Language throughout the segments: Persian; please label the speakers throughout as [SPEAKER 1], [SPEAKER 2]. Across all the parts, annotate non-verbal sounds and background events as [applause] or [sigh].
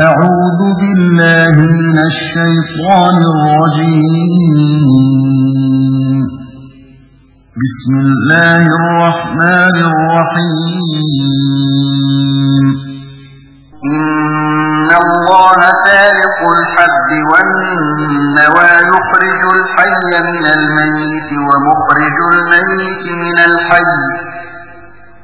[SPEAKER 1] أعوذ بالله من الشيطان الرجيم. بسم الله الرحمن الرحيم.
[SPEAKER 2] إن الله فالق الحب والنوى يخرج الحي من الميت ومخرج الميت من الحي.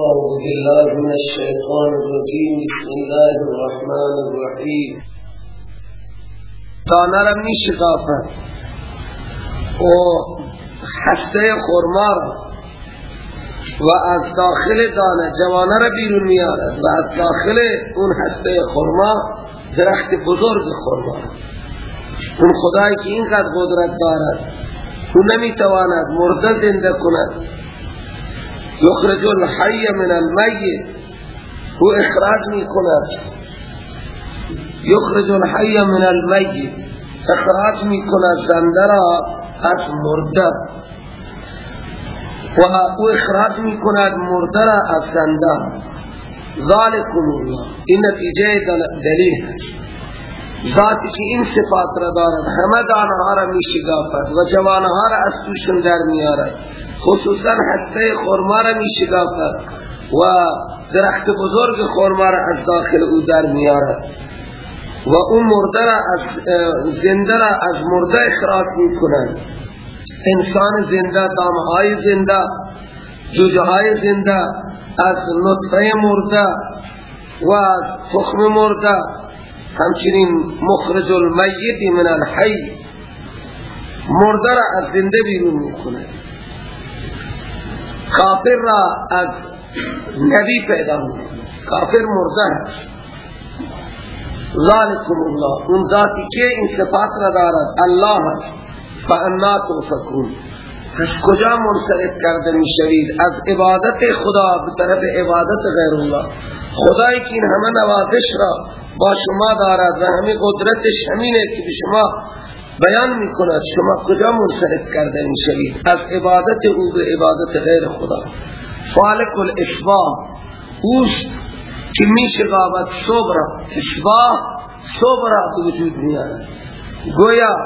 [SPEAKER 3] أعوذ بالله من الشيطان الرجيم. بسم الله الرحمن الرحيم. دانه را می و حسه خورما را و از داخل دانه جوانه را بیرون میارد و از داخل اون هسته خورما درخت بزرگ خورما اون خدایی که اینقدر قدرت دارد او نمی‌تواند مرده زنده کند. یخرج الحی من المیت أو إخراج می کند یخرج الحی من المیت إخراج می کند زنده را از مرده و أو إخراج می کند مرده را از زنده ذالکم الله. این نتیجه دلیل ذاتی که این صفات را دارد؟ همه دانها را می شگافد و جوانها را از توشن در می آرد خصوصا هسته خورما را می شگافد و درخت بزرگ خورما را از داخل او در می آرد و اون مرده را از زنده را از مرده اخراج می کنند انسان زنده دامهای زنده جوجهای زنده از نطفه مرده و از تخم مرده. همچنین مخرج المیت من الحی. مرده را از زنده بیرون می‌کنه کافر را از نبی پیدا می‌کنه کافر مرده هست ذالکم الله. اون ذاتی که این صفات را دارد. الله هست فانا توفکون از کجا منصرف کرده می‌شوید؟ از عبادت خدا به طرف عبادت غیر الله. خدایی که این همه نوازش را با شما دارد و همه قدرتش همینه که به شما بیان می‌کند شما کجا منصرف کرده می‌شوید از عبادت او به عبادت غیر خدا. فالک الاشباح اوست که میشغابد صبح را اشباح صبح را به وجود میارد گویا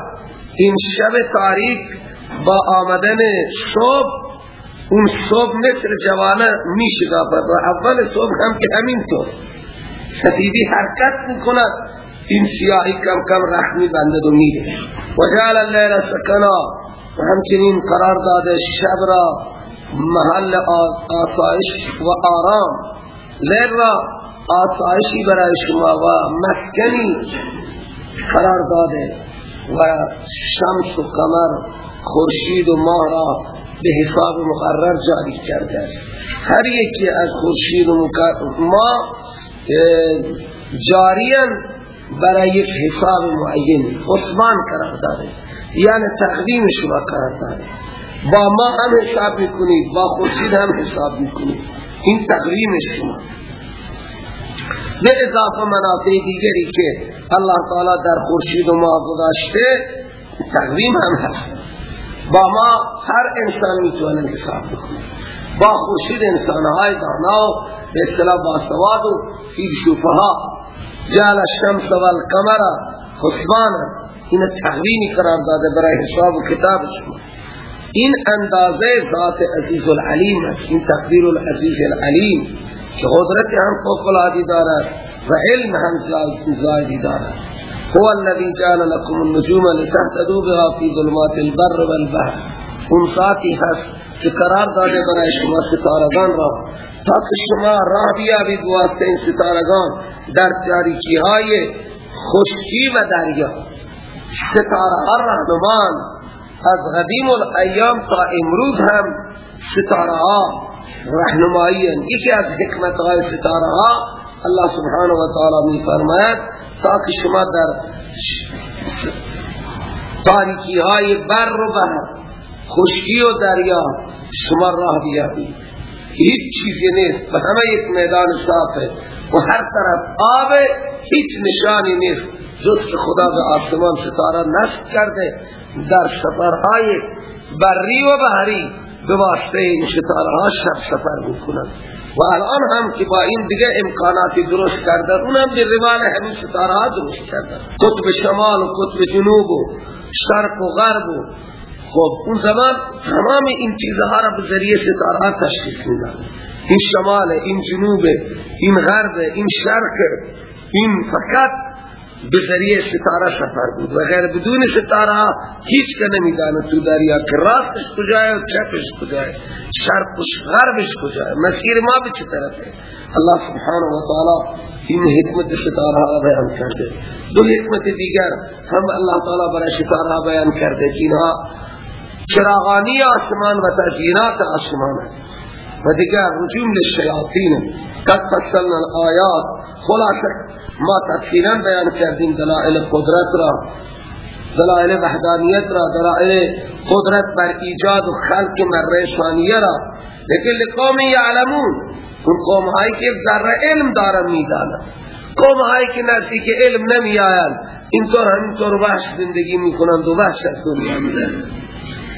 [SPEAKER 3] این شب تاریک با آمدن صبح اون صبح مثل جوانه می شگافد و اول صبح هم که همینطور. سفیدی حرکت می‌کند. این سیاهی کم کم رخمی بندد و میره و جعل اللیل سکنا و همچنین قرار داده شب را محل آسایش و آرام. لیل را آسایشی برای شما و مسکنی قرار داده و شمس و قمر خورشید و ماه را به حساب مقرر جاری کرده است. هر یکی از خورشید و ماه جاریا برای یک حساب معین. عثمان قرار داره. یعنی تقویم شما قرار داره. با ما هم حساب می‌کنید با خورشید هم حساب می‌کنید. این تقویم شما. به اضافه منافع دیگری که الله تعالی در خورشید و ماه گذاشته تقویم هم هست. با ما هر انسان می‌تونه حساب بکنه. با خورشید انسانهای دانا و به اصطلاح باسواد و فیلسوفه ها جعل الشمس والقمر حسبانا این تقویمی قرار داده برای حساب و کتاب شما این اندازه ذات عزیز العلیم است. این تقدیر العزیز العلیم که قدرت هم فوقلادی دارد و علم هم زائدی دارد. هو الذي جعل لكم النجوم لتهتدوا بها في ظلمات البر والبحر. اون ذاتی هست که قرار داده برای شما ستارگان را. تا که شما راه بیابید واسطه این ستارگان در تاریکی های خشکی و دریا. ستاره ها رهنمان از قدیم الایام تا امروز هم ستاره ها رهنمایی یکی از حکمت های ستاره ها الله سبحانه و تعالی می فرماید تا که شما در تاریکی های بر و بحر خشکی و دریا شما راه بیابید. هیچ چیزی نیست. و همه یک میدان صافه. و هر طرف آب هیچ نشانی نیست. جز که خدا به آسمان ستاره نصب کرده در سفرهای بری و بحری به واسطه این ستاره شب سفر می‌کنند و الان هم که با این دیگه امکاناتی درست کردن اونم به روال همین ستاره ها درست کردن قطب شمال و قطب جنوب و شرق و غرب و خب اون زمان تمام این چیزها را به ذریعه ستاره تشخیص میدن این شمال این جنوب این غرب این شرق این فقط به ذریعه ستاره سفر بود و غیر بدون ستاره هیچ که نمیدانه تو دریا که راستش کجای و چپش کجای شرق و غربش کجای مسیر ما به چه طرفه. الله سبحانه و تعالی این حکمت ستاره ها بیان کرده. دو حکمت دیگر هم الله تعالی برای ستاره بیان کرده که چراغانی آسمان و تزیینات آسمان و دیگر رجوم للشیاطین قد فصلنا الآیات. خلاصه ما تفصیلا بیان کردیم دلائل قدرت را. دلائل وحدانیت را دلائل قدرت بر ایجاد و خلق مرشانیه را. لیکن لقوم یعلمون اون قوم هایی که ذره علم دارن می‌دانن. قوم هایی که نزدیک علم نمی آیند اینطور همینطور وحش زندگی می‌کنند و وحش از دنیا میدن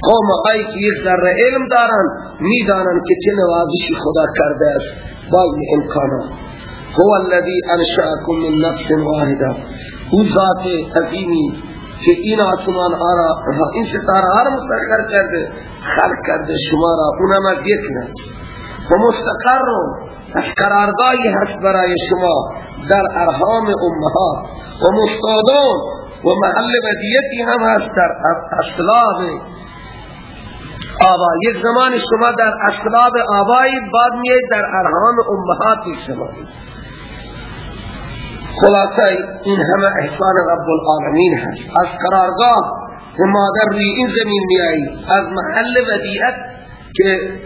[SPEAKER 3] قوم هایی که یک ذره علم دارن می‌دانن که چه نوازشی خدا کرده است. با این امکانات. هو الذي انشأكم من نفس واحده. او ذات عظیمی که این آسمان آرا این ستاره ها مسخر کرده خلق کرده شما را اونم از یک نفس. و مستقر از قرارگاهی هست برای شما در ارحام امها. و مستادون و محل ودیتی هم هست در اصلاح آبا. یک زمان شما در اصلاب آبایی بعد میه در ارحام امهاتی شما. خلاصه این همه احسان رب العالمین هست. از قرارگاه که مادر روی این زمین میایی از محل ودیعت که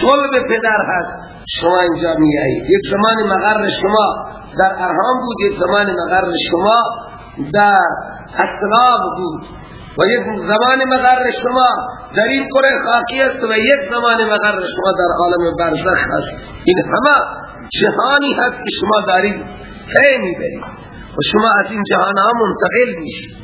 [SPEAKER 3] صلب پدر هست شما اینجا میایی یک زمان مغر شما در ارحام بود یک زمان مغر شما در اصلاب بود. و یک زمان مغر شما در این قره خاکی است و یک زمان مغر شما در عالم برزخ هست این همه جهانی هست که شما دارید تی می‌برید و شما از این جهان ها منتقل میشید.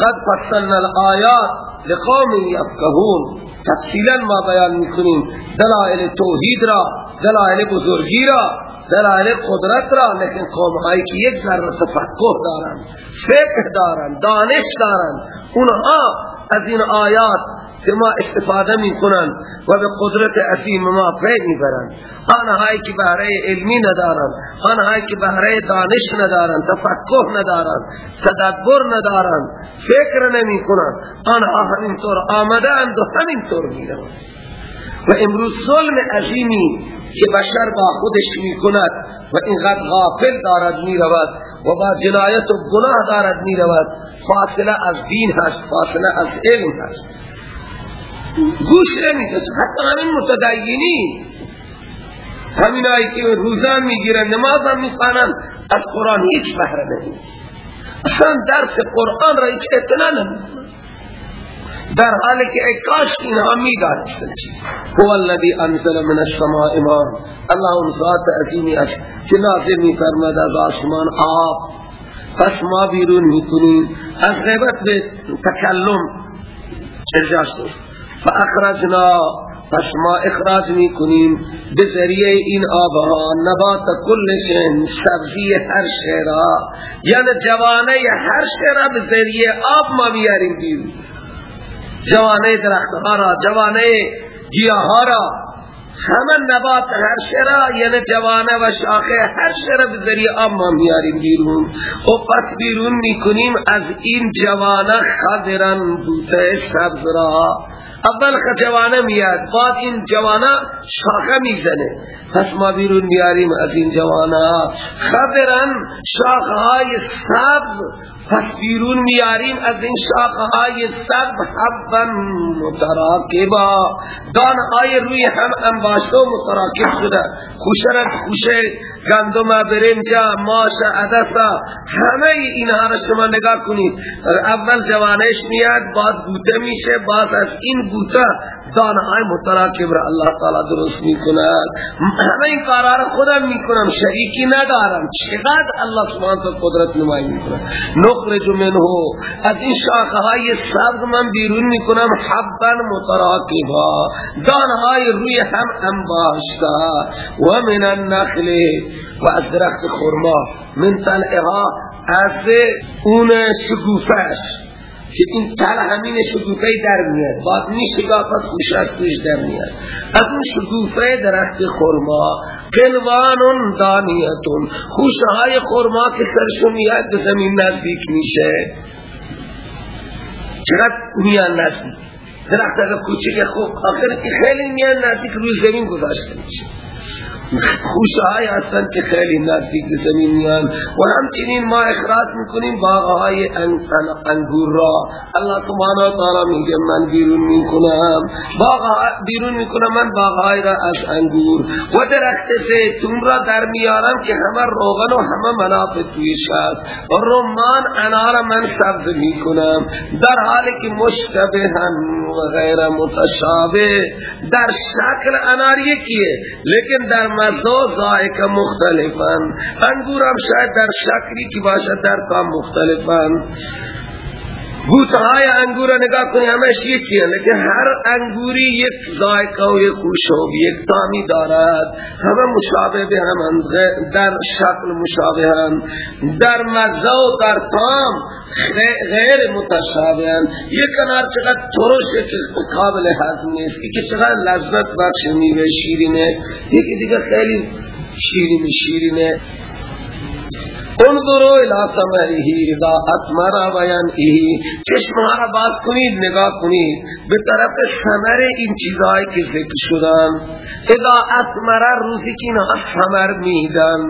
[SPEAKER 3] قد فصلنا الآیات لقوم یفقهون. تفصیلا ما بیان می‌کنیم دلائل توحید را دلائل بزرگی را دلائل قدرت را لیکن قوم هایی که یک ذره تفقه دارن فقه دارن دانش دارن اونها از این آیات که ما استفاده می کنند و به قدرت عظیم ما پی می برند آنهایی که بهره علمی ندارند آنهایی که بهره دانش ندارند تفقه ندارند تدبر ندارند فکر نمی کنند آنها همینطور آمدند و همینطور می و امروز ظلم عظیمی که بشر با خودش می کند و اینقدر غافل دارد می رود و با جنایت و گناه دارد می رود فاصله از دین هست فاصله از علم هست. گوش نمی حتی همین متدینی. همین آئی که روزان می گیرن نماز هم می خانن از قرآن هیچ بهره نمی اصلا درس قرآن را هیچ اعتنا نمی در حالی که اکاش اینها می دانستن هو الذي انزل من السماء ماء. الله اون ذات عظیمی است که نازل از آسمان آب. پس ما بیرون می کنیم از غیبت به تکلم ارجاع شد فاخرجنا. پس ما اخراج می کنیم به ذریعه این آبها نبات کل شن سبزی هر شیرا یعنی جوانه هر شیرا به ذریعه آب ما بیاریم بیرون. جوانه درخت را جوانه گیاه ها را. همه نبات هر شرا یعنی جوانه و شاخه هر شرا ذریعه آب ما میاریم بیرون. و پس بیرون می‌کنیم از این جوانه خضرن بوته سبز را. اول جوانه میاد بعد این جوانه شاخه می‌زنه. پس ما بیرون میاریم از این جوانه. شاخه های سبز پس بیرون میاریم از این شاخه های سب حبا متراکبا. های روی هم انباشته و متراکب شده. خوشرت خوشه گندم برنجا ماش عدسا همه اینها را شما نگاه کنید. اول جوانش میاد بعد بوته میشه بعد از این بوته دان های متراکب را الله تعالی درست می‌کنه همه این کارا را خودم می‌کنم. شریکی ندارم. چقدر الله سبحانه قدرت نمایی می‌کنه نخرج منه. از این شاخه های سبز من بیرون می‌کنم. حبا متراکبا. دانهای روی هم انباشتا. و من النخل. و از درخت خورما من طلعها از اون شکوفش که این تل همین شکوفه در میاد. بعد می شکافت خوشت توش در میاد. از اون شکوفه درخت خورما قلوان دانیتون. خوشه های خورما که سرشون میاد به زمین نزدیک میشه. چقدر میان نزدیک؟ درخت اگر کوچک خوب. آخر خیلی میان نزدیک روی زمین گذاشته میشه. خوشه های هستند که خیلی نزدیک زمین میان. و همچنین ما اخراج می‌کنیم باغ های انگور را الله سبحانه و تعالی میگه من بیرون می‌کنم. باغ بیرون می‌کنم من باغ های را از انگور. و درخت زیتون را در میارم که همه روغن و همه منافع تویش هست و رمان انار من سبز می‌کنم. در حالی که مشتبه و غیر متشابه. در شکل انار یکیه لیکن در مزا ذائقه مختلفن. انگور هم شاید در شکلی که باشد در کام مختلفن. بوتهای انگور نگاه کنی همش یکی لیکن هر انگوری یک ذائقه و یک خوشوب یک تامی دارد. همه مشابه به هم در شکل مشابه هم. در مزه و در تام غیر متشابه هم. یک کنار چقدر ترش که قابل هضم نیست. که چقدر لذت بخش میوه شیرینه یکی دیگه خیلی شیرین شیرینه. انظروا الى ثمره اذا اثمر وینئه چشم را باز کنید نگاه کنید. به طرف ثمر این چیزهایی که ذکر شدن. اذا اثمر روزی که اینها ثمر میدن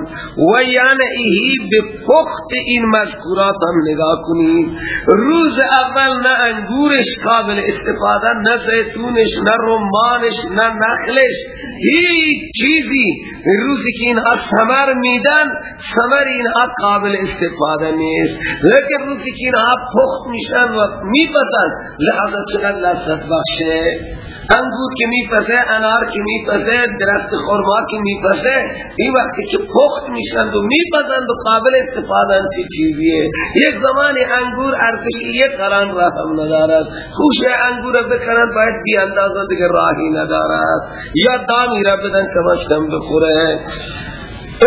[SPEAKER 3] و ینئه به پخت این مذکورات هم نگاه کنید. روز اول نه انگورش قابل استفاده نه زیتونش نه رمانش نه نخلش. هیچ چیزی. روزی که اینها ثمر میدن ثمر اینها قابل استفاده نیست. لیکن روزی که اینها پخت میشن و میپسن. لحظه چقدر لذت بخشه. انگور که میپسه انار که میپسه درخت خورما که میپسه این وقتی که پخت میشند و میپسند و قابل استفاده چی چیزیه؟ یک زمان انگور ارزشی یک قران را هم ندارد. خوش انگور بکنند باید بی اندازه دیگه راهی ندارد. یا دامی را بدن کمشتم بخوره.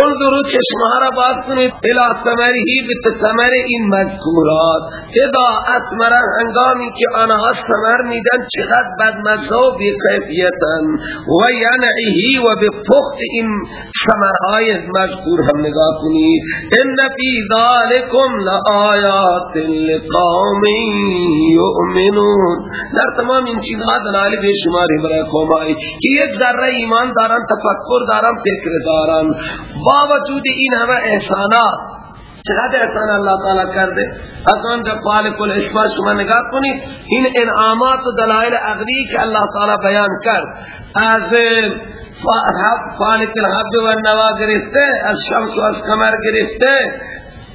[SPEAKER 3] انظرو چشمها را باز کنید الى ثمرهی به ثمر این مذکورات. اذا اثمر هنگامی که آنها ثمر میدن چقدر بد مزه و بی کیفیتن و ینعهی و به پخت این ثمرهای مذکور هم نگاه کنید. ان فی ذالکم لآیات لقوم یؤمنون. در تمام این چیزها به شماری برای قومایی که یک ذره ایمان دارن تفکر دارن فکر دارن. با وجود این همه احسانات چقدر احسان اللہ تعالی کرده؟ از آن جب خالق الاشباع شما نگاه کنید این انعامات و دلائل عقلی که اللہ تعالی بیان کرد. از خالق الحب و نوا گرفته از شمس و از کمر گرفته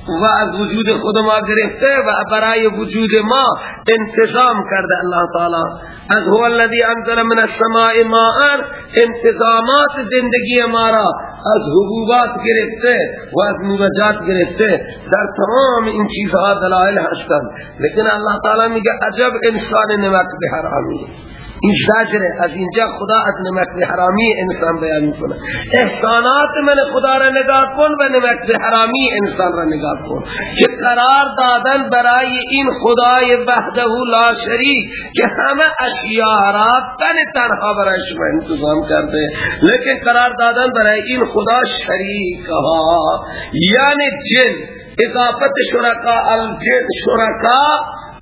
[SPEAKER 3] و از وجود خود ما گرفته و برای وجود ما انتظام کرده الله تعالی. از هو الذي انزل من السماء ماء انتظامات زندگی ما را از حبوبات گرفته و از موجات گرفته. در تمام این چیزها دلائل هستند. لیکن الله تعالی میگه عجب انسان نمک به حرامی این زجر از اینجا خدا از نمک حرامی انسان بیان می‌کنه. احسانات من خدا را نگاه کن و نمک حرامی انسان را نگاه کن. که قرار دادن برای این خدای وحده لا شریک که همه اشیاء را تن تنها برای شما انتظام کرده. لیکن قرار دادن برای این خدا شریک یعنی جن. اضافت شرکا الجن. شرکا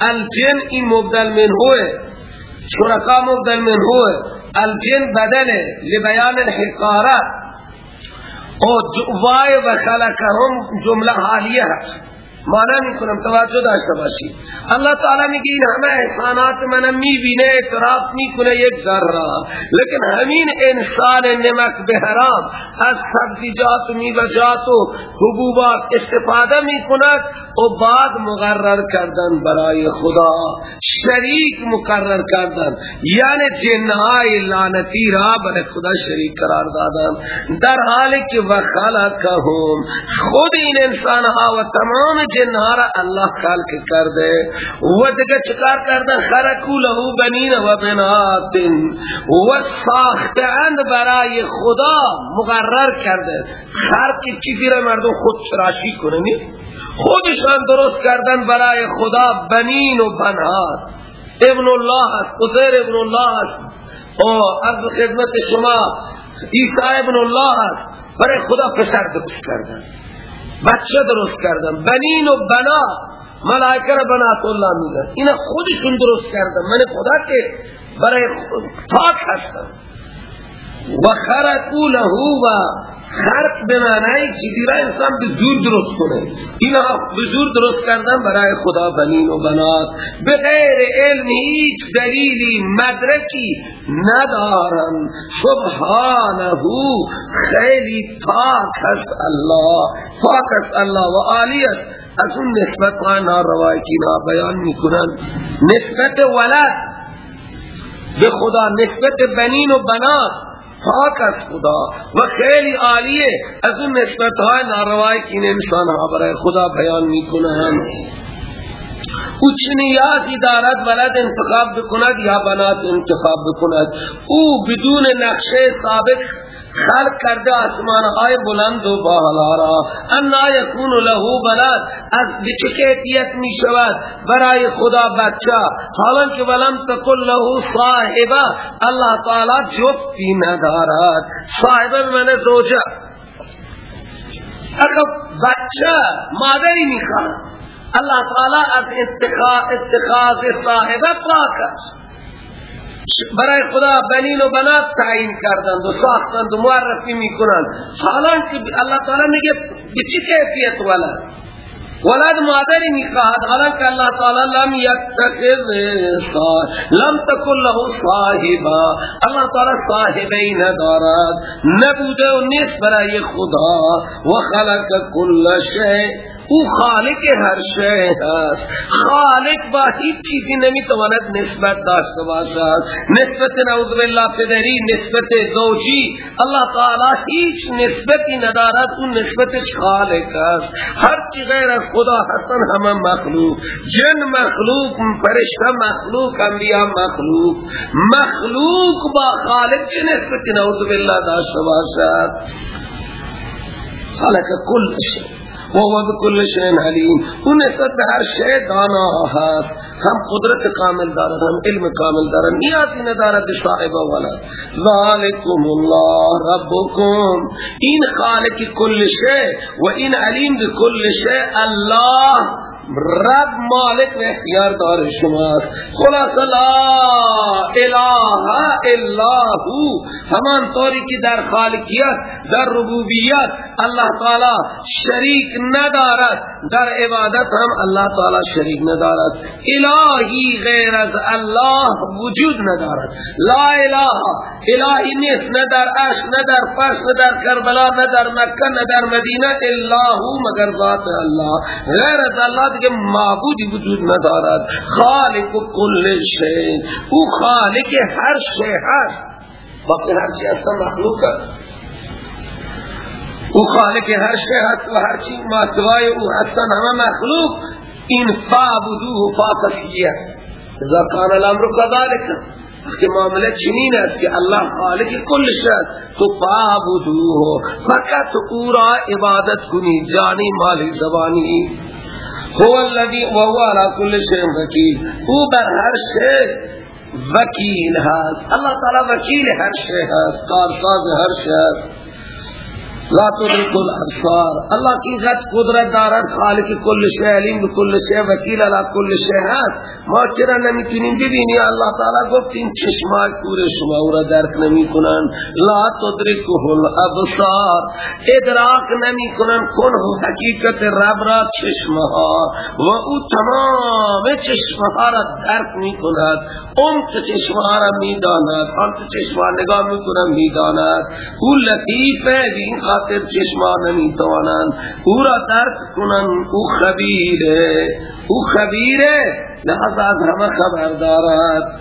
[SPEAKER 3] الجن این مبدل من ہوئے شرکا مبدل من ہوئے الجن بدل لبیان الحقارہ اور وای و خلقهم جمله حالیه مانا می کنم توجه داشته باشی. الله تعالی میگه این همه احسانات من می‌بینه اعتراف می‌کنه یک ذره. لیکن همین انسان نمک به حرام از سبزیجات و میوجات و حبوبات استفاده می‌کند و بعد مقرر کردن برای خدا شریک مقرر کردن. یعنی جنهای لعنتی را برای خدا شریک قرار دادن. در حالی که وخلقهم خود این انسان ها و تمام جنها را الله خلق کرده و دیگه چکار کرده خرکو له بنین و بنات و ساختند برای خدا مقرر کرده خلق چیزی را مردم خود تراشی کنه خودشان درست کردن برای خدا بنین و بنات۔ ابن الله است قدر ابن الله است۔ او عرض خدمت شما عیسی ابن الله است۔ برای خدا پسر درست کردن۔ بچه درست کردن بنین و بنا ملائکه را بنات الله میگن اینا خودشون درست کردن من خدا که برای پاک هستم. و خرقو له و خرق به معنی چیزی را انسان به زور درست کنه. اینا به زور درست کردن برای خدا بنین و بنات. به غیر علم هیچ دلیلی مدرکی ندارن. سبحانه خیلی پاک است الله. پاک است الله و عالی است. از اون نسبت ها ناروایی که بیان می‌کنن. نسبت ولد به خدا نسبت بنین و بنات. پاک از خدا و خیلی عالیه. از اون نسبت های ناروایی که این انسان ها برای خدا بیان می‌کنن او چه نیازی دارد ولد انتخاب بکند یا بنات انتخاب بکند؟ او بدون نقشه سابق خلق کرده آسمان های بلند و بالا را. انا یکون له بلد. از بچه کیفیت می شود برای خدا بچه. حالا که ولم تکل له صاحبه الله تعالی جفتی ندارد. صاحبه من زوجه. اخب بچه مادری می الله تعالی از اتخاذ صاحبه پاک است. برای خدا بنین و بنات تعیین کردند و ساختند و معرفی می‌کنند. حالا که الله تعالی میگه به چی کیفیت ولد؟ ولد مادری می‌خواهد. حالا که الله تعالی لم یتخذ لم تکن له صاحبا. الله تعالی صاحبی ندارد. نبوده و نیست برای خدا. و خلق کل شیء او خالق هر شیء است خالق با هیچ چیزی نمی‌تواند نسبت داشته باشد. نسبت نعوذ بالله پدری نسبت زوجی الله تعالی هیچ نسبتی ندارد اون نسبتش خالق است. هر چی غیر از خدا هستن همه مخلوق. جن مخلوق فرشته مخلوق انبیاء مخلوق. مخلوق با خالق چه نسبتی نعوذ بالله داشته باشد؟ خالق کل شیء و هو بكل شيء علیم اون نسبت به هر شی دانا هست. هم قدرت کامل دارد هم علم کامل دارد. نیازی ندارد به صاحب ولد ذالکم الله ربکم. این خالق کل شی و این علیم بكل شی الله. رب مالک و اختیار دار شماست. خلاص لا اله الا هو. همان طوری که در خالقیت در ربوبیت الله تعالی شریک ندارد. در عبادت هم الله تعالی شریک ندارد. الهی غیر از الله وجود ندارد. لا اله الهی نیست. نه در اش نه در فس نه در کربلا نه در مکه نه در مدینه الا هو مگر ذات الله. غیر از الله دیگه معبودی وجود ندارد. خالق کل شی. او خالق هر شی هست. باقی هر چی اصلا مخلوق هست او خالق هر شی هست و هر چی ماتوای او اصلا همه مخلوق. این فعبدوه فاقصیت اذا کان الامر كذلك که معامله چنین است که الله خالق کل شد تو فعبدوه. فقط او را عبادت کنی جانی مالی زبانی. هو الذي وهو على كل شيء وكيل. أو بر هر شيء وکیل هست. اللہ تعالی وکیل هر شيء هست. کارساز هر شيء هست. لا تدرك الابصار الله کی غت قدرت دارد؟ خالق کل شیء علیم بكل شیء وکیل علی کل شیء ما چرا نمی‌تونیم ببینیم؟ الله تعالی گفت این چشمان پور شما را درک نمی‌کنن. لا تدركه الابصار. ادراک نمی‌کنن. کنه حقیقت رب را چشمها و او تمام چشمها را درک می‌کند. اون چشمها را می‌داند. آن چشمها نگاه می‌کنن می‌داند. او لطیفه این خاطر چشما نمی‌توانند. او را درک کنن او خبیره. او خبیره. لحظه از همه خبر دارد.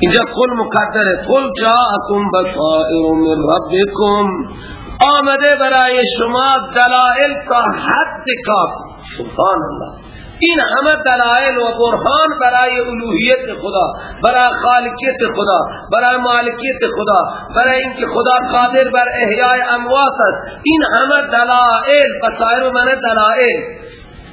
[SPEAKER 3] اینجا کل مقدره. کل جاءکم بصائر من ربکم. آمده برای شما دلائل تا حد کافی. سبحان الله. این همه دلائل و برهان برای الوهیت خدا برای خالقیت خدا برای مالکیت خدا برای اینکه خدا قادر بر احیاء اموات است. این همه دلائل بسائر من دلائل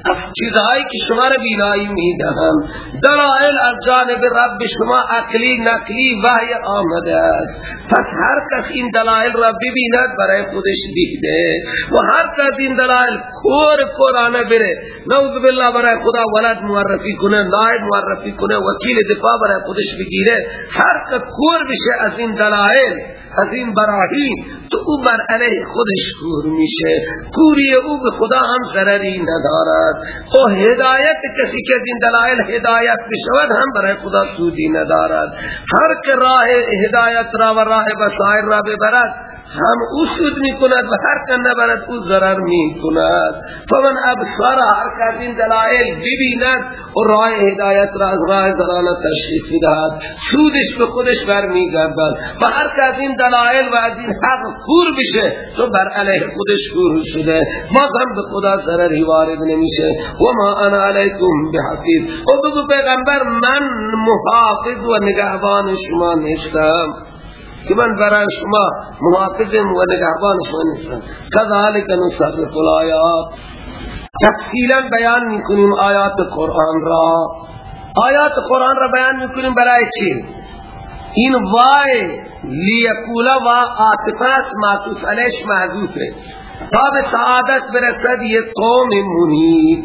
[SPEAKER 3] از چیزهایی که شما را بینایی می‌دهم. دلائل از جانب رب شما عقلی نقلی وحی آمده است. پس هر کس این دلائل را ببیند برای خودش دیده. و هر کس این دلائل کور قرآن بره. نوذ بالله برای خدا ولد معرفی کنه نائب معرفی کنه وکیل دفاع برای خودش بگیره. هر کس کور بشه از این دلائل از این براهین تو او بر علیه خودش کور میشه. کوری او به خدا هم ضرری ندارد. او هدایت کسی که دین دلائل هدایت بشود هم برای خدا سودی ندارد. هر که راه هدایت را و راه بسائر را ببرد هم او سود می کند و هر که نبرد او ضرر می کند فمن ابصار هر که دین دلائل ببیند و راه هدایت را از راه ضرانه تشخیص بدهد سودش به خودش برمیگردد و هر که دین دلائل و از این حق کور بشه تو بر علیه خودش کور شده. ما هم به خدا ضرری وارد نمیشه. و ما انا علیکم بحفیظ. و بگو پیغمبر من محافظ و نگهبان شما نیستم. که من برای شما محافظم و نگهبان شما نیستم. کذالک نصرف الآیات تفصیلا بیان می‌کنیم آیات قرآن را. آیات قرآن را بیان می‌کنیم برای چی؟ این وای لیکولا و آتفاس معطوف علیش محذوفه. تا به سعادت برسد یک قوم منیب.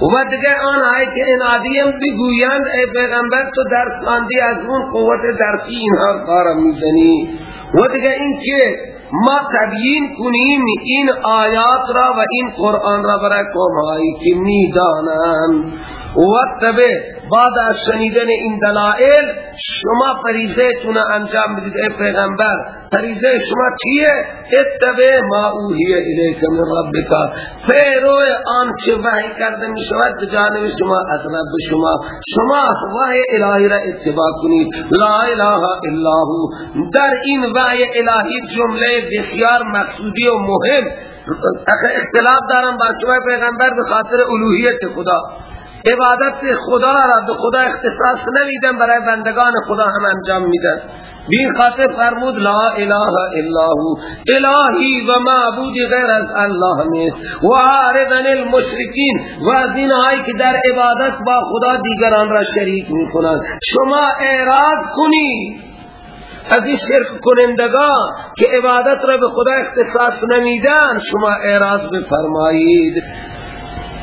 [SPEAKER 3] و دیگه آن آئی که انادیم بگویند ای پیغمبر تو در ساندی از اون قوت درسی اینها کارم می‌زنی و دیگه این که ما تبیین کنیم این آیات را و این قرآن را برای قوم آئی که می‌دانند. و تبه بعد از شنیدن این دلائل شما فریضه تون انجام بدید ای پیغمبر. فریضه شما چیه؟ اتبه ما اوهی الیک من ربکا پیرو آن چه وحی کرده می شود بجانب شما از رب شما. شما وحی الهی را اتباع کنید. لا اله الا هو. در این وحی الهی جمله بسیار مقصودی و مهم. اختلاف دارم با شما پیغمبر به خاطر الوهیت خدا. عبادت خدا را به خدا اختصاص نمیدن برای بندگان خدا هم انجام میدن بی خاطر فرمود لا اله الا هو. الهی و معبود غیر از الله نیست. و عارضن المشرکین و دینهایی که در عبادت با خدا دیگران را شریک می‌کنند. شما اعراض کنید. از این شرک کنندگان که عبادت را به خدا اختصاص نمیدن شما اعراض بفرمایید.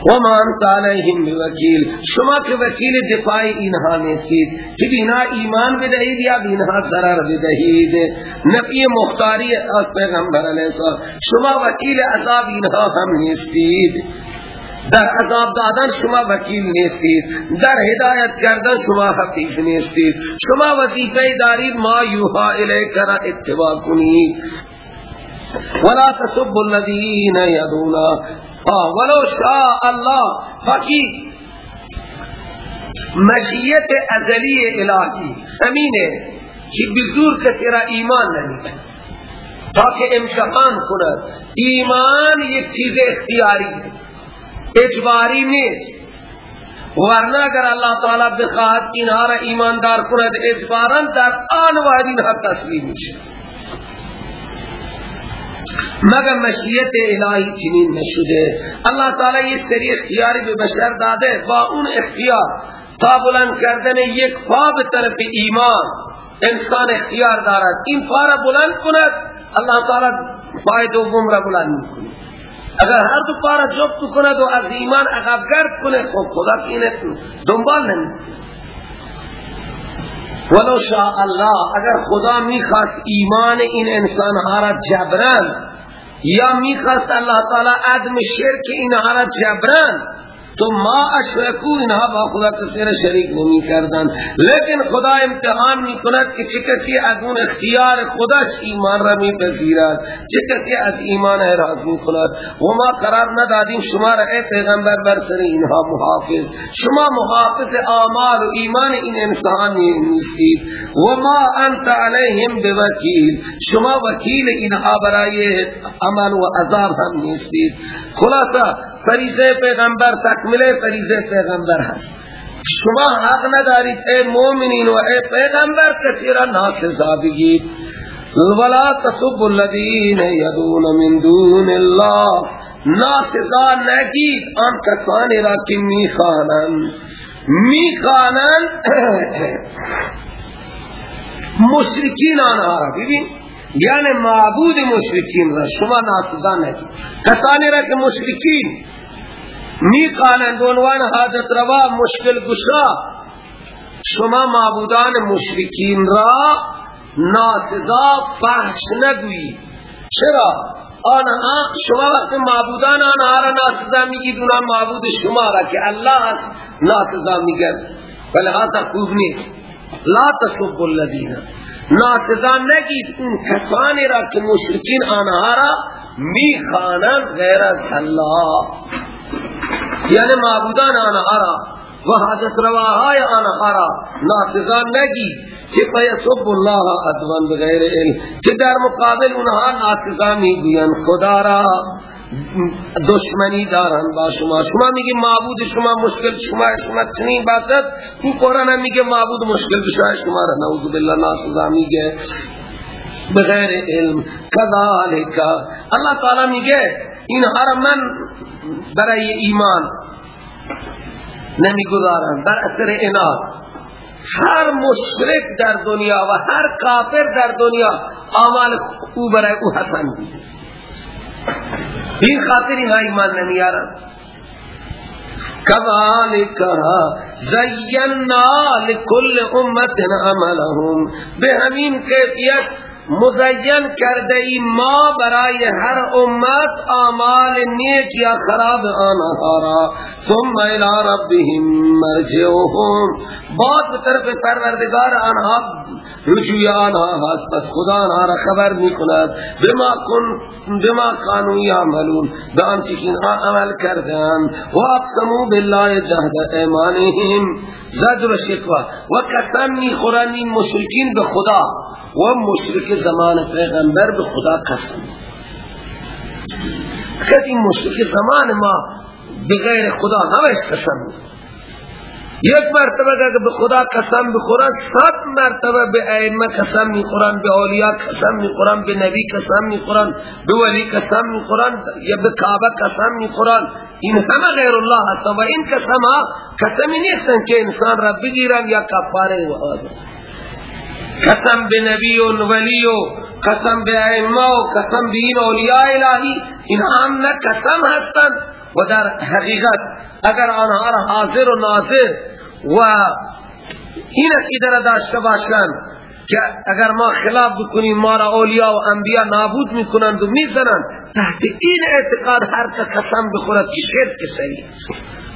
[SPEAKER 3] و ما انت علیهم بوکیل شما که وکیل دفاع اینها نیستید که بینا ایمان بدهید یا بینا ضرر بدهید؟ نفی مختاری از پیغمبر علیه السلام شما وکیل عذاب اینها هم نیستید. در عذاب دادن شما وکیل نیستید. در هدایت کردن شما حقیق نیستید. شما وظیفه دارید ما یوها الیک را اتباع کنید ولا تسب الذين يدعون ولو شاء الله. فقی مشیت ازلی الهی. امینه که بزور کسی را ایمان نمیده تاکه امتحان کند. ایمان یک چیز اختیاری. اجباری نیست. ورنه اگر الله تعالی بخواهد اینها را ایماندار کند اجبارا در آن واحد اینها تسلیم میشه مگر مشیت الهی چنین نشده؟ الله تعالی یک سری اختیاری به بشر داده با اون اختیار. تا بلند کردن یک پا به طرف ایمان انسان اختیار دارد. این پا را بلند کند. الله تعالی پای دوم را بلند می‌کنه اگر هر دو پا را جفت کند و از ایمان عقب گرد کنه خب خدا که اینه دنبال نمیده ولو شاء الله اگر خدا می‌خواست ایمان این انسان ها را جبران یا می‌خواست الله تعالی عدم شرک اینها را جبران تو ما اشرکو اینها با خدا کسی را شریک نمی کردن. لیکن خدا امتحان می کند که چه کسی از اون اختیار خودش ایمان را می پذیرد. چه کسی از ایمان اعراض می کند. و ما قرار ندادیم شما را ای پیغمبر بر سر اینها محافظ. شما محافظ آمال و ایمان این انسان نیستید. و ما انت علیهم بوکیل. شما وکیل اینها برای عمل و عذاب هم نیستید. خلاصا فریضه پیغمبر تکمله فریضه پیغمبر هست شما حق ندارید ای مومنین و ای پیغمبر کسی را ناسزا بگید ولا تصب الذین یدون من دون الله ناسزا نگید آن کسانی را که میخوانند میخوانند [coughs] مشرکین آنها را ببین یعنی معبود مشرکین را شما ناسزا نگید کسانی را که مشرکین می قانند عنوان حاجت روا مشکل گشا شما معبودان مشرکین را ناسزا فحش نگویی. چرا؟ آنها شما وقت معبودان آنها را ناسزا میگید اونا معبود شما را که الله است ناسزا میگن. ولهذا خوب نیست. لا تصب الذین ناسزا نگید اون کسانی را که مشرکین آنها را می‌خوانند غیر از الله. یعنی معبودان آنها را و حاجت رواهای آنها را ناسزا نگید که فیصب الله ادوان بغیر علم که در مقابل اونها ناسزا می‌گوین خدا را دشمنی دارن با شما. شما میگی معبود شما مشکل شما شما چنین باشد؟ این قرآن میگه معبود مشکل بشای شما را نعوذ بالله ناسزا میگه. بغیر علم. کذالک. الله تعالی میگه این هر من برای ایمان نمی‌گذارم بر اثر اناد هر مشرک در دنیا و هر کافر در دنیا آمال او برای او حسن بود این خاطر اینها ایمان نمیارن. كذلك زینا لكل امت عملهم. همین کیفیت مزین کرده ای ما برای هر امت آمال نیک یا خراب آنها را. ثم الى ربهم مرجعهم. بعد به طرف پروردگار آنها رجوع آنها هست. پس خدا آنها را خبر می کند بما کن بما کانو یعملون. به آنچه عمل کردن و اقسمو بالله جهد ایمانهم. زجر و شکوه. و قسم می مشرکین به خدا. و مشرک زمان پیغمبر به خدا قسم. اگر این مشرک زمان ما بغیر خدا همش قسم. یک مرتبه اگر به خدا قسم بخورن صد مرتبه به ائمه قسم می‌خورن به اولیاء قسم می‌خورن به نبی قسم می‌خورن به ولی قسم می‌خورن یا به کعبه قسم می‌خورن. این همه غیر الله هست و این قسم ها قسمی نیستن که انسان را بگیرن یا کفاره و آدم قسم به نبی و ولی و قسم به ائمه و قسم به این اولیاء الهی این هم نه قسم هستند. و در حقیقت اگر آنها را حاضر و ناظر و این عقیده را داشته باشند که اگر ما خلاف بکنیم ما را اولیاء و انبیاء نابود می‌کنند و می‌زنند تحت این اعتقاد هر قسم بخورد که شرک صحیح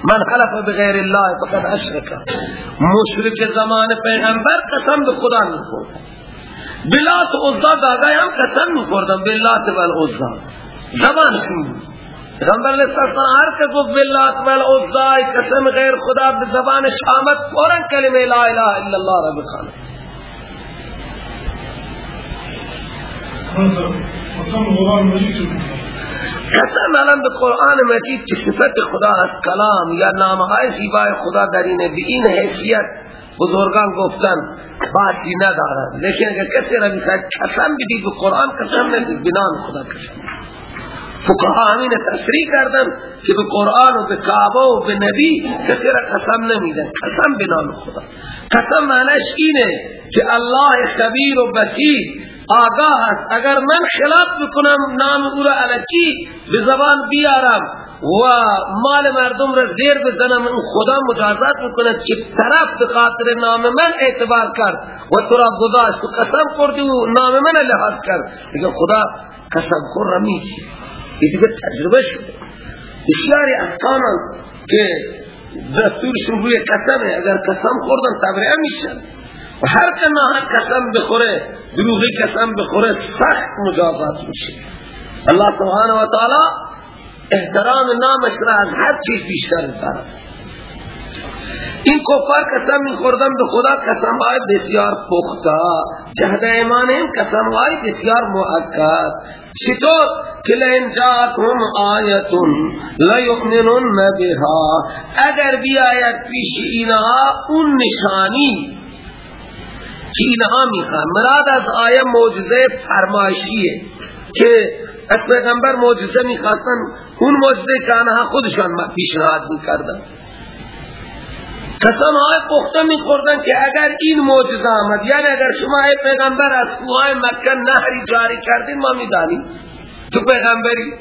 [SPEAKER 3] من حلف بغیر الله فقد اشرک. مشرک زمان پیغمبر قسم به خدا می‌خورد. بلات عزا دادا هم قسم میخوردن بلات و العزا. زمان شون پیغمبر علیہ السلام هر که گفت بلات و العزا قسم غیر خدا به زبان شامت فورا کلمه لا اله الا الله را بخانه
[SPEAKER 4] قسم
[SPEAKER 3] الان به قرآن مجید که صفت خدا از کلام یا نامهای زیبای خدا در اینه به این حیثیت بزرگان گفتن باسی ندارد. لیکن اگر کسی را بیسا قسم بدید به قرآن قسم ندید بنام خدا قسم فقها همین تصریح کردن که به قرآن و به کعبه و به نبی کسی را قسم نمیدن قسم بنام خدا. قسم معنیش اینه که الله خبیر و بسیر آگاه است. اگر من خلاف بکنم نام او را علکی به زبان بیارم و مال مردم را زیر بزنم اون خدا مجازات می‌کند که طرف به خاطر نام من اعتبار کرد و تو را گذاشت و قسم خوردی و نام من لحاظ کرد. دیگه خدا قسم خور را میگی این دیگه تجربه شده بسیاری احکام که دستورشون روی قسمه اگر قسم خوردن تبریه میشن. و هر که قسم بخوره دروغی قسم بخوره سخت مجازات میشه. الله سبحانه و تعالی احترام نامش را از هر چیز بیشتر دارد این کفار قسم میخوردن به خدا قسم های بسیار پختا جهد ایمانیم قسم های بسیار مؤکد. چطور؟ که لین جاتهم آیتون لیؤمنون بها. اگر بیاید پیش اینها اون نشانی که اینها می‌خوان. مراد از آیه معجزه فرمایشیه که از پیغمبر معجزه می‌خواستن. اون معجزه که آنها خودشان پیشنهاد می‌کردن. قسم های پخته میخوردن که اگر این معجزه آمد یعنی اگر شما ای پیغمبر از کوهای مکه نهری جاری کردین ما می‌دانیم. تو پیغمبری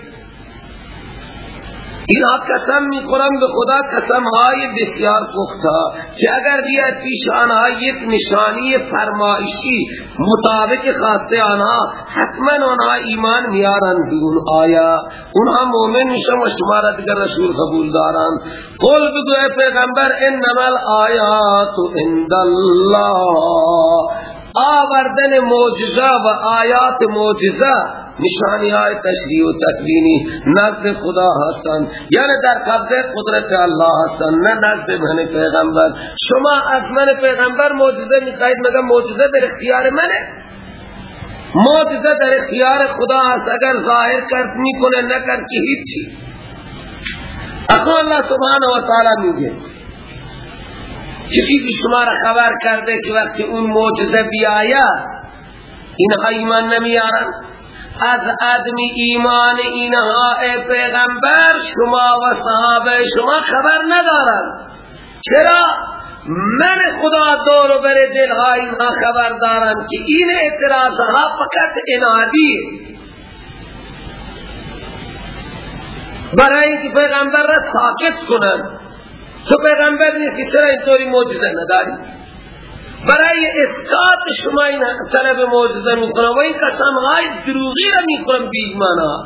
[SPEAKER 3] اینها قسم می‌خورم به خدا قسم های بسیار پختا که اگر بیاد پیش آنها یک نشانی فرمایشی مطابق خواسته آنها حتما آنها ایمان میارن بیون آیا اونها مومن میشن و شما را دیگر رسول قبول دارن قول بگو پیغمبر انما الآیات عند الله. آوردن معجزه و آیات معجزه نشانی های تشریع و تکوینی نزد خدا هستند. یعنی در قبضه قدرت الله هستند نه نزد من پیغمبر. شما از من پیغمبر معجزه می‌خواهید مگر معجزه در اختیار منه؟ معجزه در اختیار خدا هست اگر ظاهر کرد می‌کنه نکرد که هیچی. اقول الله سبحانه و تعالی میگه چیزی شما را خبر کرده که وقتی اون معجزه بیاید اینها ایمان نمیارن از عدم ایمان اینها ای پیغمبر شما و صحابه شما خبر ندارن چرا؟ من خدا دور بر دلها اینها خبر دارن که این اعتراضها فقط انادی برای اینکه پیغمبر را ساکت کنن تو پیغمبر نیست که چرا اینطوری موجزه نداری؟ برای اسقاط شما این طلب معجزه می‌کنم و این قسم های دروغی را می‌کنم بی ایمانا.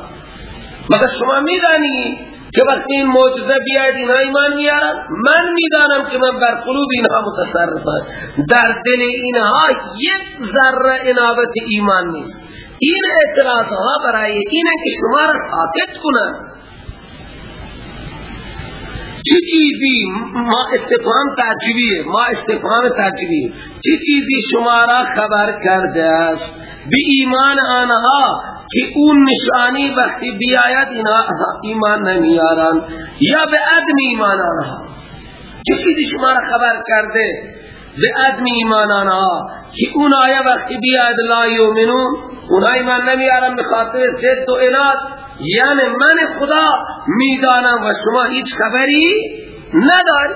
[SPEAKER 3] مگر شما میدانی که وقتی این معجزه بیاید اینها ایمان میارن؟ من می‌دانم که من بر قلوب اینها متصرفم. در دل اینها یک ذره انابت ایمان نیست. این اعتراض ها برای اینه که شما را ساکت کنن چی چیزی؟ ما استفهام تعجبیه ما استفهام تعجبیه چی چیزی شما را خبر کرده است؟ بی ایمان آنها که اون نشانی وقتی بیاید اینا ایمان نمیارن یا به عدم ایمان آنها. چی چیزی شما را خبر کرده؟ به عدم ایمان آنها که اون آیه وقتی بیاید لا یومنون اونها ایمان نمیارن به خاطر زد و اناد. یعنی من خدا می‌دانم و شما هیچ خبری نداری.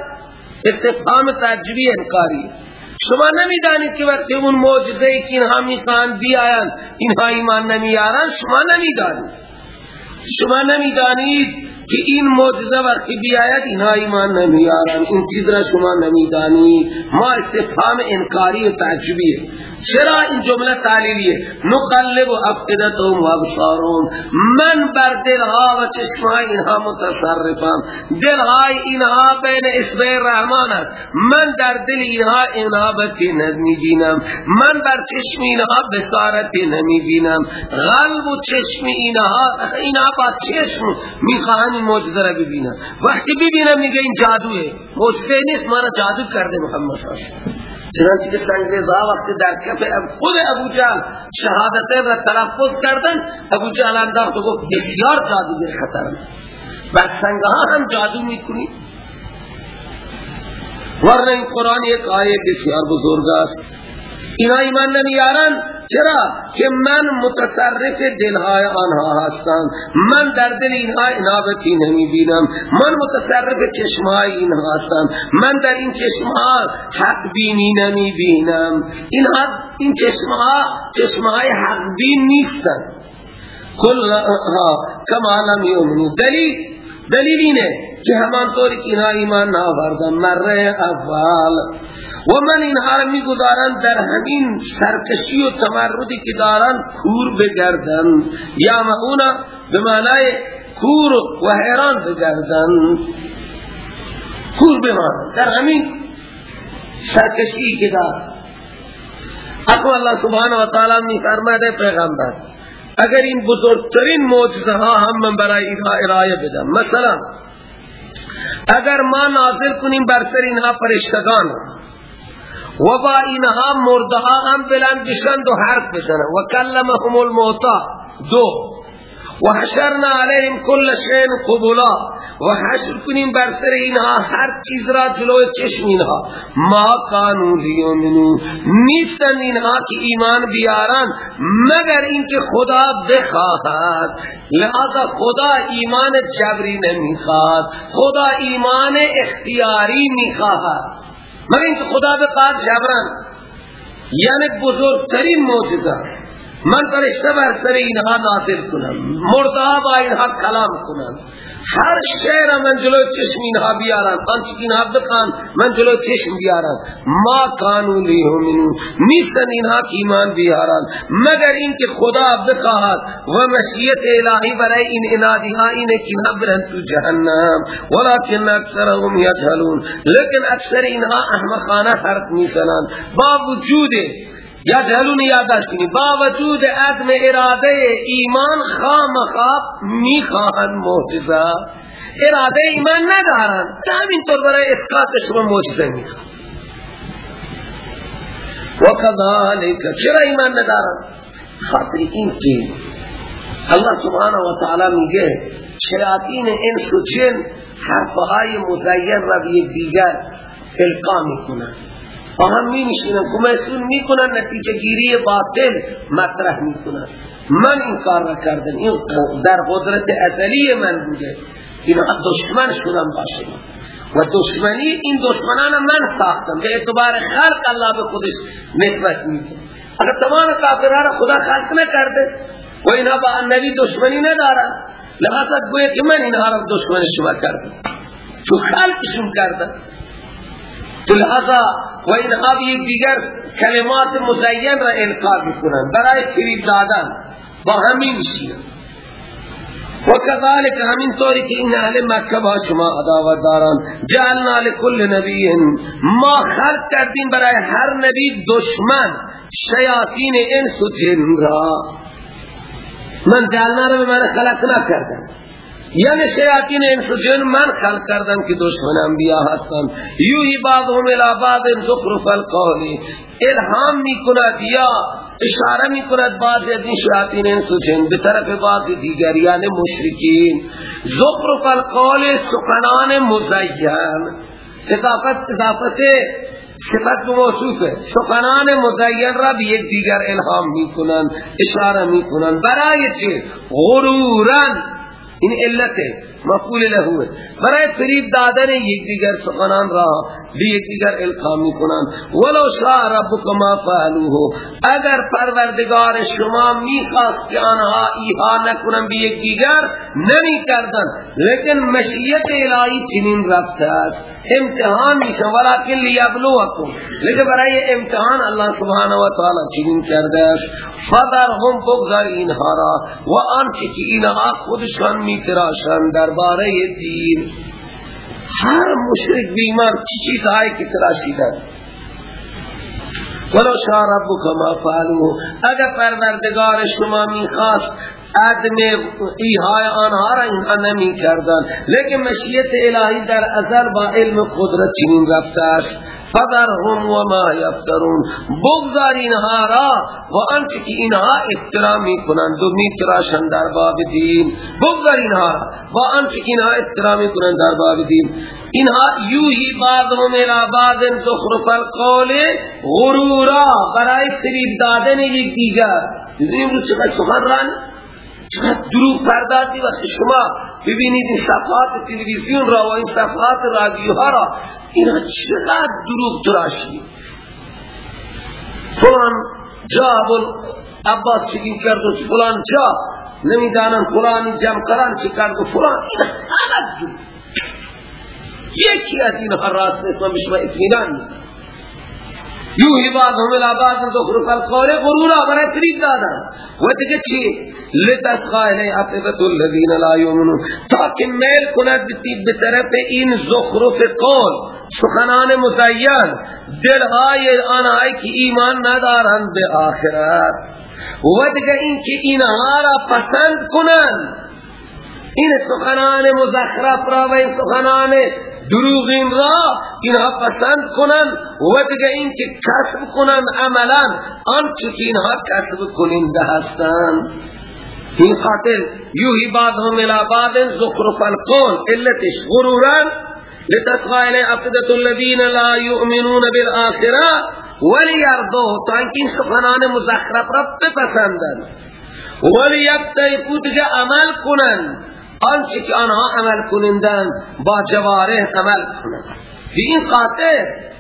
[SPEAKER 3] استفهام ترجیبی انکاری. شما نمی‌دانید که وقتی اون معجزه ای که اینها می‌خوان بیاین اینها ایمان نمیارن شما نمی‌دانید. شما نمی‌دانید که این معجزه وقتی بیاید اینها ایمان نمیارن. این چیز را شما نمی‌دانید. ما استفهام انکاری و تعجبیه چرا این جمله تعلیلیه نقلب افقدتهم و ابصارهم. من بر دلها و چشمهای اینها متصرفم. دلهای اینها بین اسبه رحمان است. من در دل اینها انابتی نمی‌بینم من بر چشم اینها بسارتی نمی‌بینم. قلب و چشم اینها اینها با چشم می‌خواهن این معجزه را ببینم. وقتی ببینم میگه این جادوه. معجزه نیست مانا جادو کرده محمد صلی چنانچه که سنگریزها وقتی در کف خود ابو جهل شهادته را تلفظ کردن ابو جهل انداخت و گفت بسیار جادوگر خطرم بر سنگها هم جادو می‌کنی. ورنه این قرآن یک آیه بسیار بزرگ است. اینا ایمان نمیارن. چرا؟ که من متصرف دلهای آنها هستم. من در دل اینها انابتی نمی بینم من متصرف چشمهای اینها هستم. من در این چشمها حق بینی نمی بینم اینها این چشمها چشمهای حق بین نیستن. کلها کما لم یؤمنو دلیل دلیل اینه که همانطوری که اینها ایمان ناوردن مره اول. و من اینها را می‌گذارن در همین سرکشی و تمردی که دارن کور بگردن. یا معونا به معنای کور و حیران بگردن. کور بمانن در همین سرکشی که دار اکو اللہ سبحانه و تعالی می فرماده پیغمبر اگر این بزرگترین معجزه ها هم من برای اینها ارائه بدم. مثلا اگر ما نازل کنیم بر سر اینها فرشتگان و با اینها مردها هم بلند بشند و حرف بزنن. و کلمهم الموتا. دو و حشرنا علیهم کل شین قبولا و حشر کنیم بر سر اینها هر چیز را جلو چشم اینها. ما کانو لیومنو نیستن اینها که ایمان بیارن مگر اینکه خدا بخواهد. لہذا خدا ایمان جبری نمی‌خواد. خدا ایمان اختیاری می‌خواهد مگر اینکه خدا بخواهد جبرن یعنی بزرگترین معجزه. من فرشته بر سر اینها نازل کنم. مردا با اینها کلام کنم. هر شعر من جلو چشم اینها بیارم. آنچه اینها بخوان من جلو چشم بیارم. ما کانو لیهمنو نیستن اینها که ایمان بیارن. مگر اینکه خدا بخواهد و مشیت الهی برای این انادی ها اینه که اینها برن تو جهنم. ولیکن اکثرهم یجهلون. لیکن اکثر اینها احمقانه حرف می‌زنن با وجود یا جهلون یادداشت کنی. با وجود عدم اراده ایمان خام خواب می‌خواهند معجزه. اراده ایمان ندارن. همینطور برای اسقاط شما معجزه می‌خواه و کذالک چرا ایمان ندارن؟ خاطر این که الله سبحانه و تعالی میگه شیاطین انس و جن حرفهای مزین را به دیگر القا می‌کنن با هم می نشینن کمیسون می کنن نتیجه گیری باطل مطرح می کنن من این کار را کردن این در قدرت ازلی من بوده اینا دشمن شدن باشه. و دشمنی این دشمنان من ساختم. به اعتبار خلق الله به خودش نسبت میده اگر تمام کافران خدا خلق نکرده. و اینا با نبی دشمنی ندارن. لحظه گویا که من اینها را دشمن شما کردم تو خلقشون کردم لحظه و اینها یک دیگر کلمات مزین را القا می‌کنن برای فریب دادن با همین شیعه و کذالک همین طوری که این اهل مکه با شما عداوت دارن جعلنا لکل نبی ما خلق کردیم برای هر نبی دشمن شیاطین انس و جن را من جعلنا را به من خلق نکردم یعنی شیاطین انس و جن من خلق کردم که دشمن انبیاء هستن یوهی بعضهم الى بعض زخرف القول. الهام می کند یا اشاره می کند بعض از این شیاطین انس و جن به طرف بعض دیگر یعنی مشرکین. زخرف القول سخنان مزین. اضافت اضافت صفت موصوفه. سخنان مزین را به یک دیگر الهام کنند اشاره می کنند برای چه غرورن. این علت مفعول له برای فریب دادن یکدیگر سخنان را به یکدیگر القا می‌کنند ولو شاء ربک ما فعلوه. اگر پروردگار شما می‌خواست که آنها ایها نکنن به یکدیگر نمی‌کردن لیکن مشیت الهی چنین رفته است. امتحان میشه ولکن لیبلوکم. لیکن برای امتحان الله سبحانه و تعالی چنین کرده است. فذرهم بگذار اینها را. و آنچه که اینها خودشان میتراشند درباره دین. هر مشرک بیمان چی چیزهایی که تراشیدن ولو شاء ربک ما فعلوه. اگر پروردگار شما می‌خواست عدم ایهای آنها را اینها نمی کردن لیکن مشیت الهی در ازل با علم قدرت چنین رفته است. فذرهم وما یفترون. بگذار اینها را و آنچه که اینها افترا می کنند و می تراشند در باب دین. بگذار اینها را و آنچه که اینها افترا می کنند در باب دین. اینها یوهی بعضهم الى بعض زخرف القول غرورا. برای فریب دادن یک دیگر. می‌دونیم رو چقدر سخن رانی چقدر دروغ پردازی وقتی شما. ببینید این صفحات تلویزیون را و این صفحات رادیوها را اینا چقدر دروغ تراشی. فلان جا عباس چگین کرد و فلان جا نمی‌دانم فلانی جمع کران کرد و فلان. اینا همه دروغ. یکی از اینها راست نیست من بشما اطمینان میدم یوهی بعض هم الاباز زخرف القول غرورا برای تریب دادن. و دیگه چی؟ لتسقا الی عطبت الذین لا یؤمنون. تاکه میل کند به طرف این زخرف قول. سخنان مزین. دلهای آنهایی که ایمان ندارند به آخرت. و دیگه این که اینها را پسند کنند. این سخنان مزخرف را و این سخنان دروغین را اینها پسند کنند و دیگه این که کسب کنند عملا آنچه که اینها کسب کننده هستند این خاطر یوهی بعضهم الى بعض زخرف القول علتش غرورا لتسغى الى عقدت الذين لا يؤمنون بالآخرة وليرضوه تا این سخنان مزخرف را بپسندند وليبتئفوا دیگه عمل کنند آنچه که آنها عمل کنندن با جواره عمل کنند. به این خاطر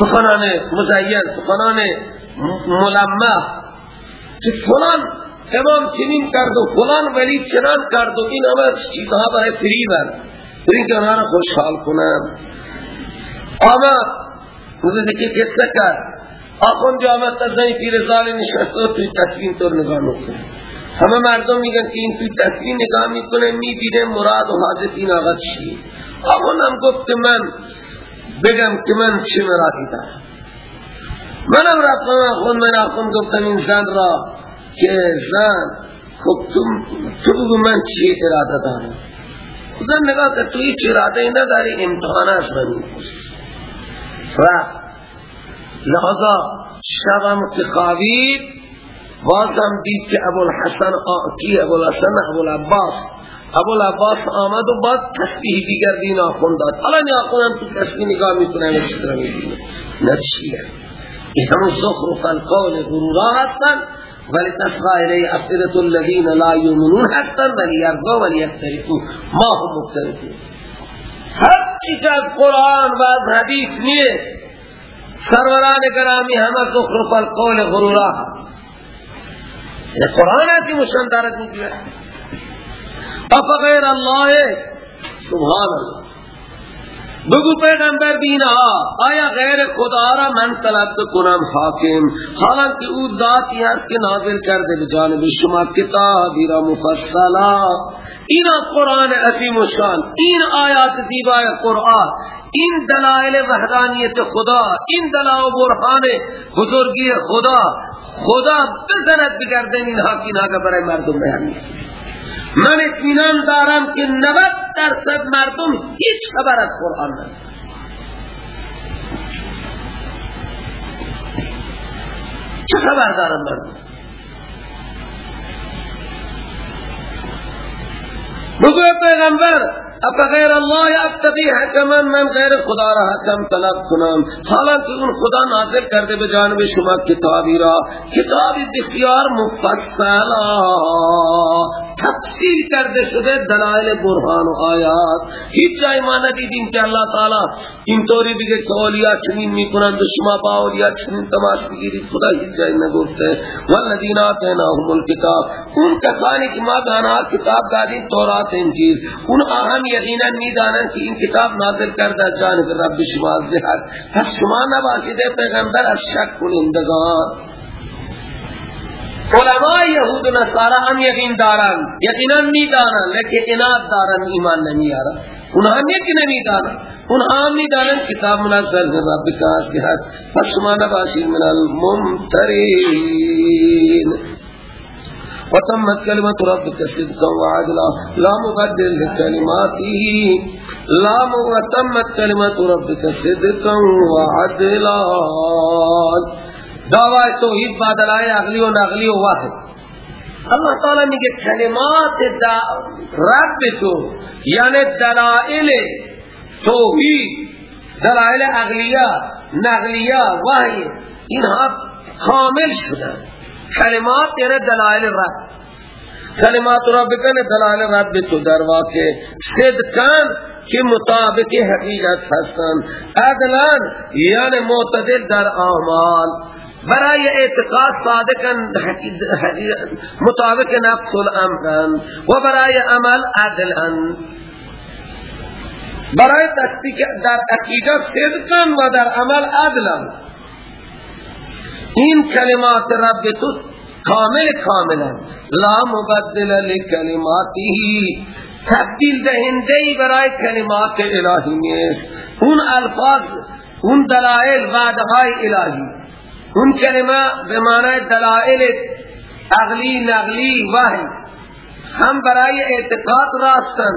[SPEAKER 3] سخنان مزین سخنان ملمه که فلان امام چنین کرد و فلان ولی چنان کرد و این همه چیزها برای فریبن برای که آنها خوشحال کنند. اما روزی که کس نکرد. آخون جو آمد تزنی پیر زالی نشست و توی تصوین طور نگاه نکنه همه مردم میگن که این توی تصویر نگاه می‌کنه می‌بینه مراد و حاجت این آقا چیه آقا گفت که من بگم که من چه مرادی دارم. منم رفتم آخون من آخون گفتم این زن را که زن خب تو, تو بگو من چی اراده دارم؟ زن نگاه که تو هیچ اراده نداری امتحان از من رفت. لحظا شبم که خوابید بازم دید که ابو الحسن کی ابو الحسن ابو العباس ابو العباس آمد و باز تسبیح دیگر دین آخون داد. حالا نی آخونم تو تسبیح نگاه می‌کنه و چطور می‌بینه نه چیه؟ این همون زخرف القول غرورا هستن ولی تسقى الی افئدة الذین لا یؤمنون هستن ولی یرضا ولی یقترفو ما هم مختلفون. هر چیز از قرآن و از حدیث نیست سروران گرامی همه زخرف القول غرورا. قرآن ایسی مشان دارد می‌گوید. افا غیر اللہ سبحان اللہ بگو پیغمبر بینها آیا غیر خدا را من طلب کنم حاکم؟ حالانکه او ذاتی هست که نازل کرده به جانب شما کتابی را مفصلا این قرآن عظیم شان این آیات زیبای قرآن این دلائل وحدانیت خدا این دلائل برهان بزرگی خدا. خدا بزند بگردن اینها که اینها برای مردم بیانی من اطمینان دارم که 90 درصد مردم هیچ خبر از قرآن ندارن. چه خبر دارم مردم؟ بگو پیغمبر اپا غیر الله ابتقی حکما من غیر خدا را حکم طلب کنم. حالانکه اون خدا نازل کرده به جانب شما کتابی را. کتابی بسیار مفصل. تفصیل کرده شده دلائل برهان و آیات. هیچ جای ما ندیدیم که اللہ تعالی اینطوری بگه که اولیا چنین می‌کنند و شما با اولیا چنین تماش بگیرید خدا هیچ جای نگفته. والذین آتیناهم الکتاب. اون کسانی که ما دانا کتاب دادیم تورات انجیل. اون آهم یقینا می‌دانند که این کتاب نازل کرده جانب رب شما از پس شما نباشید پیغمبر از شک کنندگان. علماء یهود و نصارا هم یقین دارن یقینا می دارن لیکن اناد دارن ایمان نمی اونها نیکی نمی دارن اونها هم می دارن کتاب منزل من رب کاس کے هست پس شما نباشید من الممترین. وتمت كلمة ربك صدقا وعدلا. لا مبدل لكلماته. لا وتمت كلمة ربك صدقا وعدلا. دعوی توحید با دلائل عقلی و نقلی و واحد اللہ تعالی میگه کلمات رب تو یعنی دلائل توحید دلائل عقلیه نقلیه وحی اینها کامل شدن. کلمات یعنی دلائل رب کلمات رب کن دلائل رب تو در واقع صدقان که مطابق حقیقت هستند عدلان یعنی معتدل در اعمال برای اعتقاد صادقا مطابق نفس الامرن و برای عمل عدلن برای تصدیق در عقیده صدقا و در عمل عدلن این کلمات رب تو کامل کاملا لا مبدل لکلماته تبدیل دهنده برای کلمات الهی نیست. اون الفاظ اون دلائل وعدهای الهی. اون کلمه به معنی دلائل اغلی نغلی وحی. هم برای اعتقاد راستن.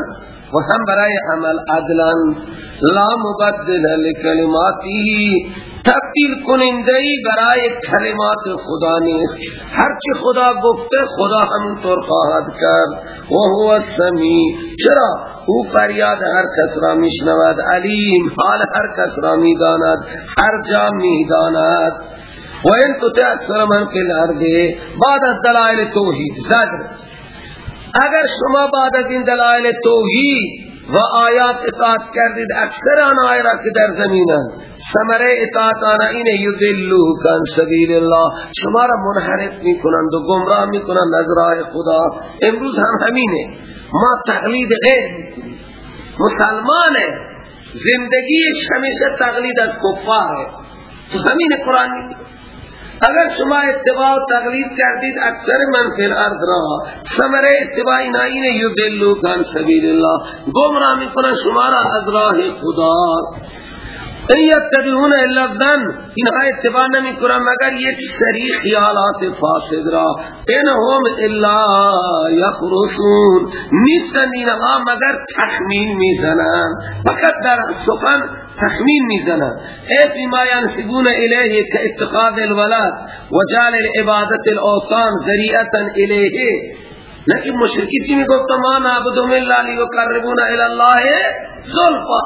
[SPEAKER 3] و هم برای عمل عدلن لا مبدل لکلماتی. تبدیل کنندهی برای کلمات خدا نیست. هرچی خدا گفته خدا همونطور خواهد کرد. و هو السمیع. چرا؟ او فریاد هر کس را میشنود. علیم حال هر کس را می‌داند. هر جا می‌داند. و این تطع اکثر من فی الارض بعد از دلائل توحید زجر. اگر شما بعد از این دلائل توحید و آیات اطاعت کردید اکثر آن آیرا که در زمینن سمره اطاعت آنا اینه یدلو کن سبیل الله شما را منحرف می کنند و گمراه می کنند از خدا. امروز هم همینه. ما تقلید غیر می مسلمانه. زندگیش همیشه تقلید از کفاره. همین قرآن می اگر شما اتباع و تقلید کردید اکثر من فی الارض را ثمره اتباع اینا اینه یدلو کان سبیل الله. گمراه می‌کنن شما را از راه خدا. ایتبعون الا الظن اینها اتباع نمی کنن مگر یک سری خیالات فاسد را. انهم الا یخرسون نیستن اینها مگر تخمین می‌زنن. فقط در سخن تخمین می‌زنن. ای فیما ینسبون الیه که اتخاذ الولد و جعل العبادت الاوثان ذریعتا الیه. لیکن مشرکی جی چی می ما نعبدهم الا لیقربونا الی الله زلفا۔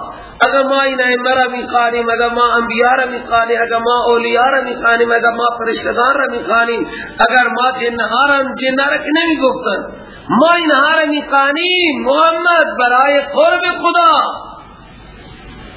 [SPEAKER 3] اگر ما این ائمه را می خوانیم اگر ما انبیاء را می خوانیم اگر ما اولیاء را می خوانیم اگر ما فرشتگان را می خوانیم اگر ما جنها را جنها را که نمی گفتن، ما اینها را می خوانیم محمد برای قرب خدا۔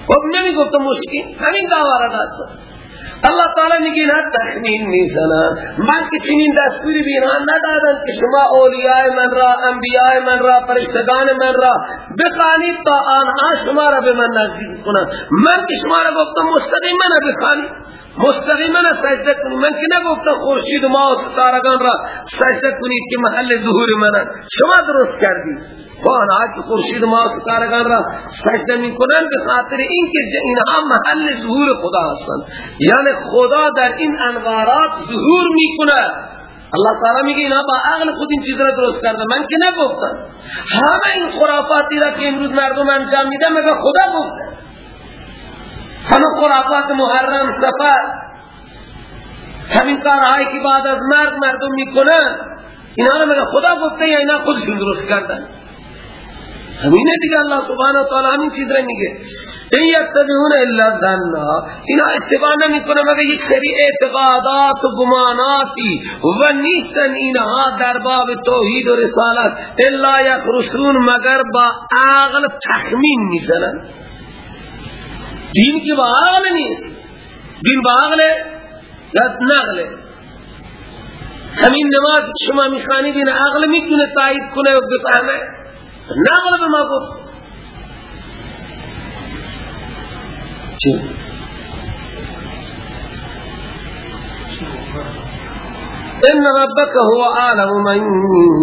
[SPEAKER 3] خب نمی گفتن مشرکی همین دعوا را داشتن۔ اللہ تعالی میگه اینا تخمین می‌زنن من که چنین دستوری به اینها ندادن که شما اولیاء من را انبیاء من را فرشتگان من را بخانید تا آنها شما را به من نزدیک کنند. من که شما را گفتم مستقیما بخانید مستقیما سجده کنید من که نگفتم خورشید و ما و ستارگان را سجده کنید که محل ظهور من شما درست کردید و آنها که خورشید ما و ستارگان را سجده می کنند به خاطر اینکه اینها محل ظهور خدا هستند. یعنی خدا در این انوارات ظهور می کند اللہ تعالی میگه اینا با عقل خود این چیز را درست کرده. من که نگفتم. همه این خرافاتی را که امروز مردم انجام میدن مگه خدا گفته؟ همه خرافات محرم سفر. همین کارهایی که بعد از مرد مردم می‌کنن اینا را مگه خدا گفته یا اینا خودشون درست کردن. همینه دیگه الله سبحانه و تعالی همین چیز را میگه. این یتبعون الا ظن اینا اتباع نمی‌کنه مگر یک سری اعتقادات و گماناتی و نیستن اینها در باب توحید و رسالت الا یخرسون مگر با عقل تخمین می‌زنن؟ دین کی با عقل نیست. دین با عقل نقل همین نماز شما می‌خوانید این عقل می‌تونه تایید کنه و بفهمه. نقل به ما گفت. ان ربک هو عالم من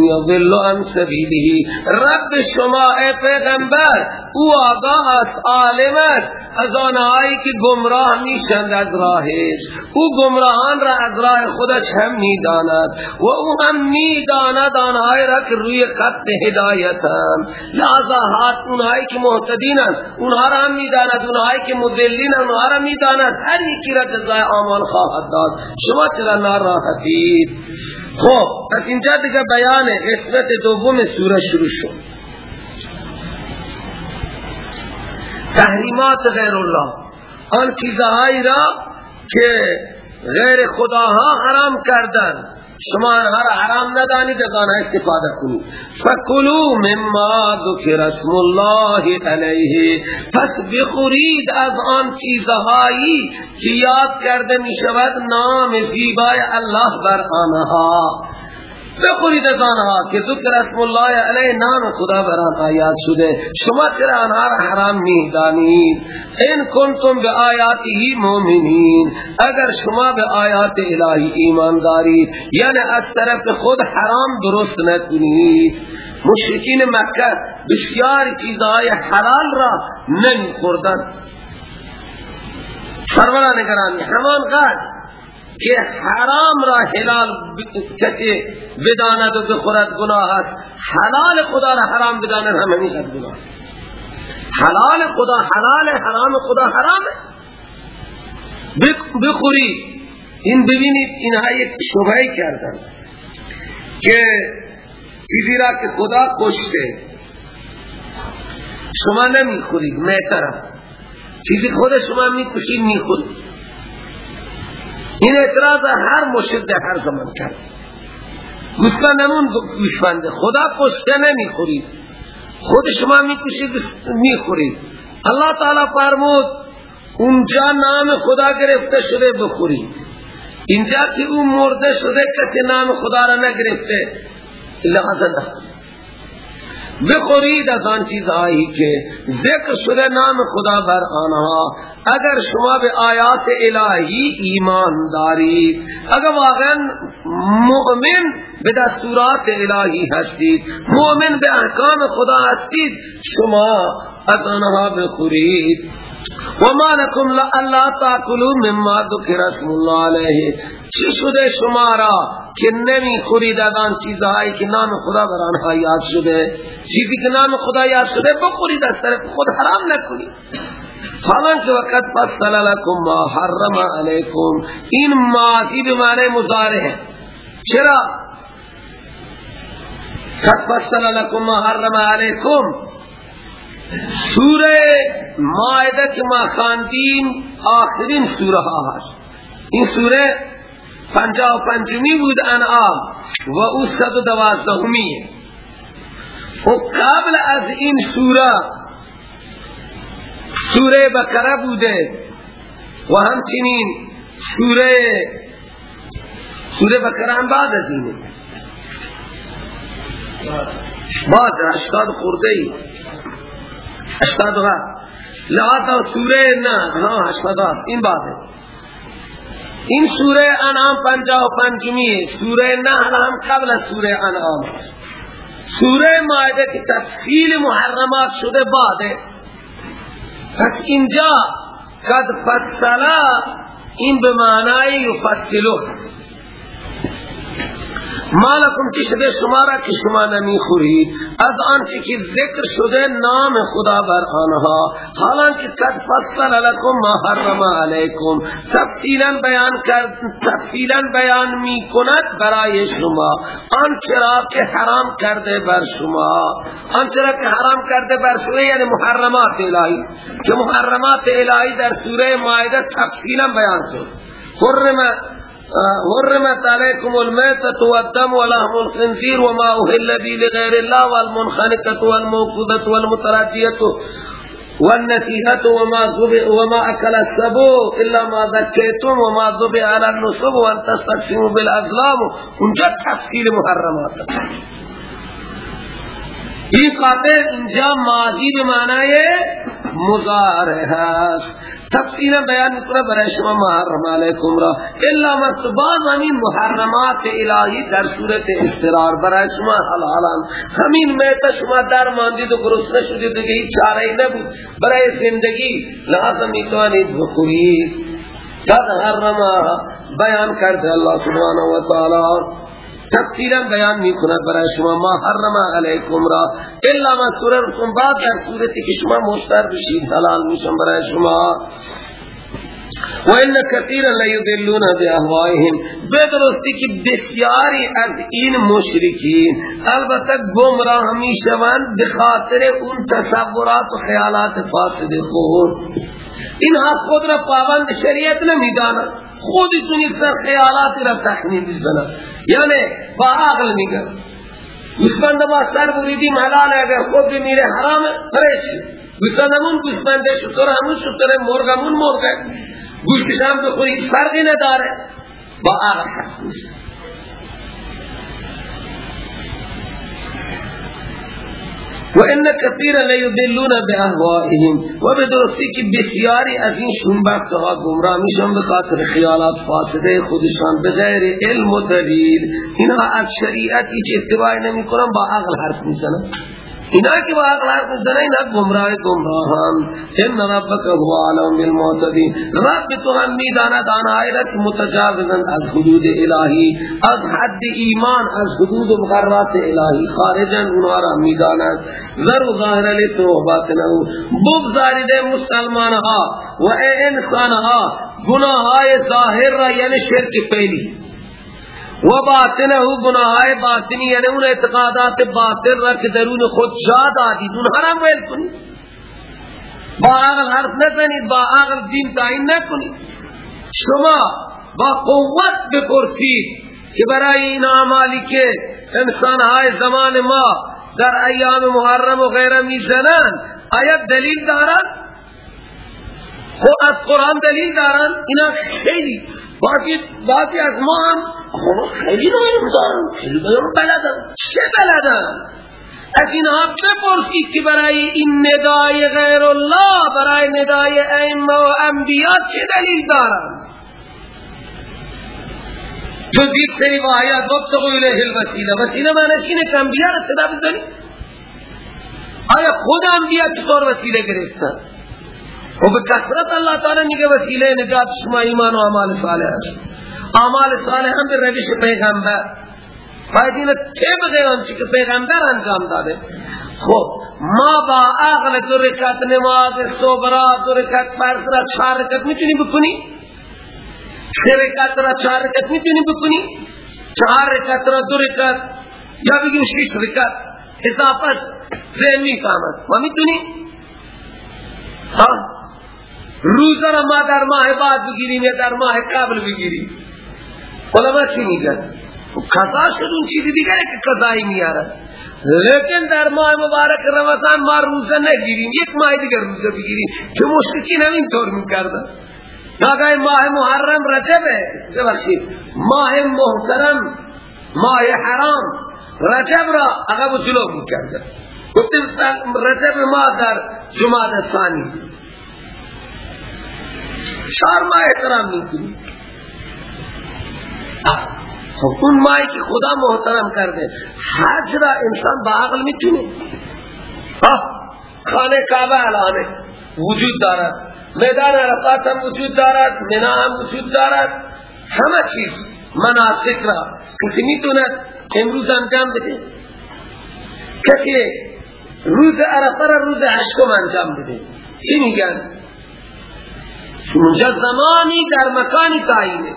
[SPEAKER 3] یضل عن سبیله رب شما ای پیغمبر او آگاه است عالم است از آنهایی که گمراه میشند از راهش. او گمراهان را از راه خودش هم می‌داند و او هم می‌داند آنهایی را که روی خط هدایتند. لحظه هات اونهایی که محتدینند اونها را هم می‌داند. اونهایی که مدلین اونها را می‌داند. هر یکی را جزای آمال خواهد داد. شما چرا ناراحتید خب از اینجا دیگه بیان قسمت دوم سوره شروع شد. تحریمات غیر الله آن چیزهایی را که غیر خداها حرام کردن شما آنها را حرام ندانید از آنها استفاده کنید. فکلوا مما ذکر اسم الله علیه. پس بخورید از آن چیزهایی که یاد کرده می شود نام زیبای الله بر آنها. بخورید از آنها که ذکر اسم الله علیه نام خدا بر آن آیات شده شما چرا آنها را حرام می‌دانید؟ ان کنتم به آیاته مؤمنین اگر شما به آیات الهی ایمان دارید یعنی از طرف خود حرام درست نکنید. مشرکین مکه بسیار چیزهای حلال را نمی خوردن سروران نگرانی همان قدر. که حرام را حلال کسی بداند و بخورد گناه است. حلال خدا را حرام بداند هم همیشه گناه. حلال خدا حلال حرام خدا حرام. بخوری. این ببینید اینها یک شبهی کردن که چیزی را که خدا کشته شما نمی‌خورید میترم. چیزی خود شما می‌کشید می‌خورید. این اعتراض هر مشد هر زمان کرد. مسلمون گوشفنده خدا کشته نمی‌خورید خود شما می‌کشید می‌خورید الله تعالی فرمود اونجا نام خدا گرفته شده بخورید اینجا که اون مرده شده کسی نام خدا را نگرفته. لحظه. بخورید از آن چیزهایی که ذکر شده نام خدا بر آنها. اگر شما به آیات الهی ایمان دارید اگر واقعا مؤمن به دستورات الهی هستید مؤمن به احکام خدا هستید شما از آنها بخورید. وما لكم لا تاكلوا مما ذكر اسم الله علیه چی شده شما را که نمی خورید از آن چیزهایی که نام خدا بر آنها یاد شده؟ چیزی که نام خدا یاد شده بخورید از طرف خود حرام نکنید. حالانکه وقت فصل لکم ما حرم علیکم این ماضی به معنی مضارع ہے چرا؟ قد فصل لکم ما حرم علیکم. سوره مائده که ما خاندیم آخرین سوره ها هست. این سوره پنجا و پنجمی بود انعام و او صد و دوازدهمیه و قبل از این سوره سوره بکره بوده و همچنین سوره سوره بکره هم بعد از اینه. بعد اشتاد خورده ای اشتاد و لحظه سوره نه نه اشتاد این بعده این سوره انعام پنجا و پنجمی. سوره نحل هم قبل سوره انعام. سوره مائده که تفصیل محرمات شده بعده پس اینجا قد فصلا این به معنای یفصلو هست مالکم چی شده؟ شما را که شما نمی خورید از آنچه که ذکر شده نام خدا بر آنها. حالانکه قد فصل لکم ما حرم علیکم. تفصیلا بیان کرد تفصیلا بیان می کند برای شما. آنچه را که حرام کرده بر شما. آنچه را که حرام کرده بر شما یعنی محرمات الهی. که محرمات الهی در سوره مائده تفصیلا بیان شد. حرم حرمت علیکم المیتت والدم ولحم الخنزیر وما احل بی لغیر اللہ والمنخنقت والموقودت والمتراجیت والنسیحت وما, وما اکل السبو إلا ما ذکیتم وما ذبع علی النصب وأن تستقسموا بالأزلام. انجا تفصیل محرمات. یہ خاطر انجام ماضی بمعنی ہے مزاره هست تفصیلا بیان می‌کنه برای شما محرم علیکم را. الا مطباز همین محرمات الهی در صورت استرار برای شما حلالا همین میتا شما در ماندید و گرسنه شدید دیگه هیچ چاره نبود. برای زندگی لازم می‌توانید بخورید قد حرم بیان کرده الله سبحانه و تعالی. تفصیلا بیان می کند برای شما. ما حرم علیکم را الا ما سورتون بعد در صورتی که شما مشتر بشید حلال میشن برای شما. و ان کثیر لیضلون باهوائهم بدرستی که بسیاری از این مشرکین البته گمراه می‌شوند به خاطر اون تصورات و خیالات فاسد خود. اینها خود را پابند شریعت نمی‌دانند. خودشون یک سر خیالاتی را تخمین می‌زنند یعنی با عقل میگن. گوسفند ما سر بریدیم حلال اگر خود بمیره حرامه چی؟ گوسفندمون گوسفنده شطور همون شطوره مرغمون مرغه. گوشتش هم بخوری فرقی نداره. با عقل حق و ان كثيرا ليضلون باهوائهم و بدرستی که بسیاری از این شنبخت ها گمراه میشن به خاطر خیالات فاسده خودشان بغیر علم و دلیل. اینا از شریعت هیچ اتباع نمی‌کنن با عقل حرف می‌زنن. اینا که با حرف می‌زنن اینا گمراه گمراهان. ان ربک هو عالم بالمعتدین. رب تو هم می‌داند آنهایی را که متجاوزند از حدود الهی. از حد ایمان از حدود مقررات الهی. خارجن اونها را می‌داند. ذر ظاهر لتوباتنا بگذارید مسلمان ها و انسان ها گناه های ظاهر را یعنی شرک پہلی و باطنه گناه باطنی یعنی اون اعتقادات باطن را که درون خود جا دادید اون حرام ویل کنید. با عقل حرف نزنید با عقل دین تعیین نکنید. شما با قوت بپرسید که برای این اعمالی که انسان های زمان ما در ایام محرم و غیره می‌زنند آیا دلیل دارد خب از قرآن دلیل دارن؟ اینا خیلی باقی باقی از ما هم خیلی معلوم دارن خیلی بلدن چه بلدن از اینها بپرسید که برای این ندای غیر الله برای ندای ائمه و انبیاء چه دلیل دارن جو دیت سری با آیات وابتغو الیه الوسیله. وسیله معنیش اینه که انبیاء را صدا بزنی. آیا خود انبیاء چطور وسیله گرفتن؟ و به کثرت اللہ تعالی میگه وسیله نجات شما ایمان و اعمال صالح. است اعمال صالح هم به روش پیغمبر. فایدین طبق آنچه که پیغمبر انجام داده. خب ما با عقل دو رکت نماز صبرا دو رکت فرض را چهار رکت می‌تونی بکنی؟ سه رکت را چهار رکت می‌تونی بکنی؟ چهار رکت را دو رکت یا بگیم شش رکت اضافت ذهن فهمد ما می‌تونی؟ روزه را ما در ماه بعد بگیریم یا در ماه قبل بگیریم. علماء چی میگن؟ قضا شد اون چیزی دیگره که قضایی میاره لیکن در ماه مبارک رمضان ما روزه نگیریم. یک ماه دیگر روزه بگیریم که مشرکین همین طور می‌کردن. ناگاه ماه محرم رجبه. ببخشید ماه محترم ماه حرام رجب را عقب و جلو می‌کردن. گفتیم رجب ما در جمعه ثانی. چهار ماه احترام می‌کنیم خب اون ماهی که خدا محترم کرده حج را انسان با عقل می‌تونه. خانه کعبه علانه وجود دارد. میدان عرفات هم وجود دارد منا هم وجود دارد. همه چیز مناسک را. کسی می‌تونه امروز انجام بده. کسی روز عرفه را روز عشقم انجام بده. چی میگن؟ اونجا زمانی در مکانی تعیینه.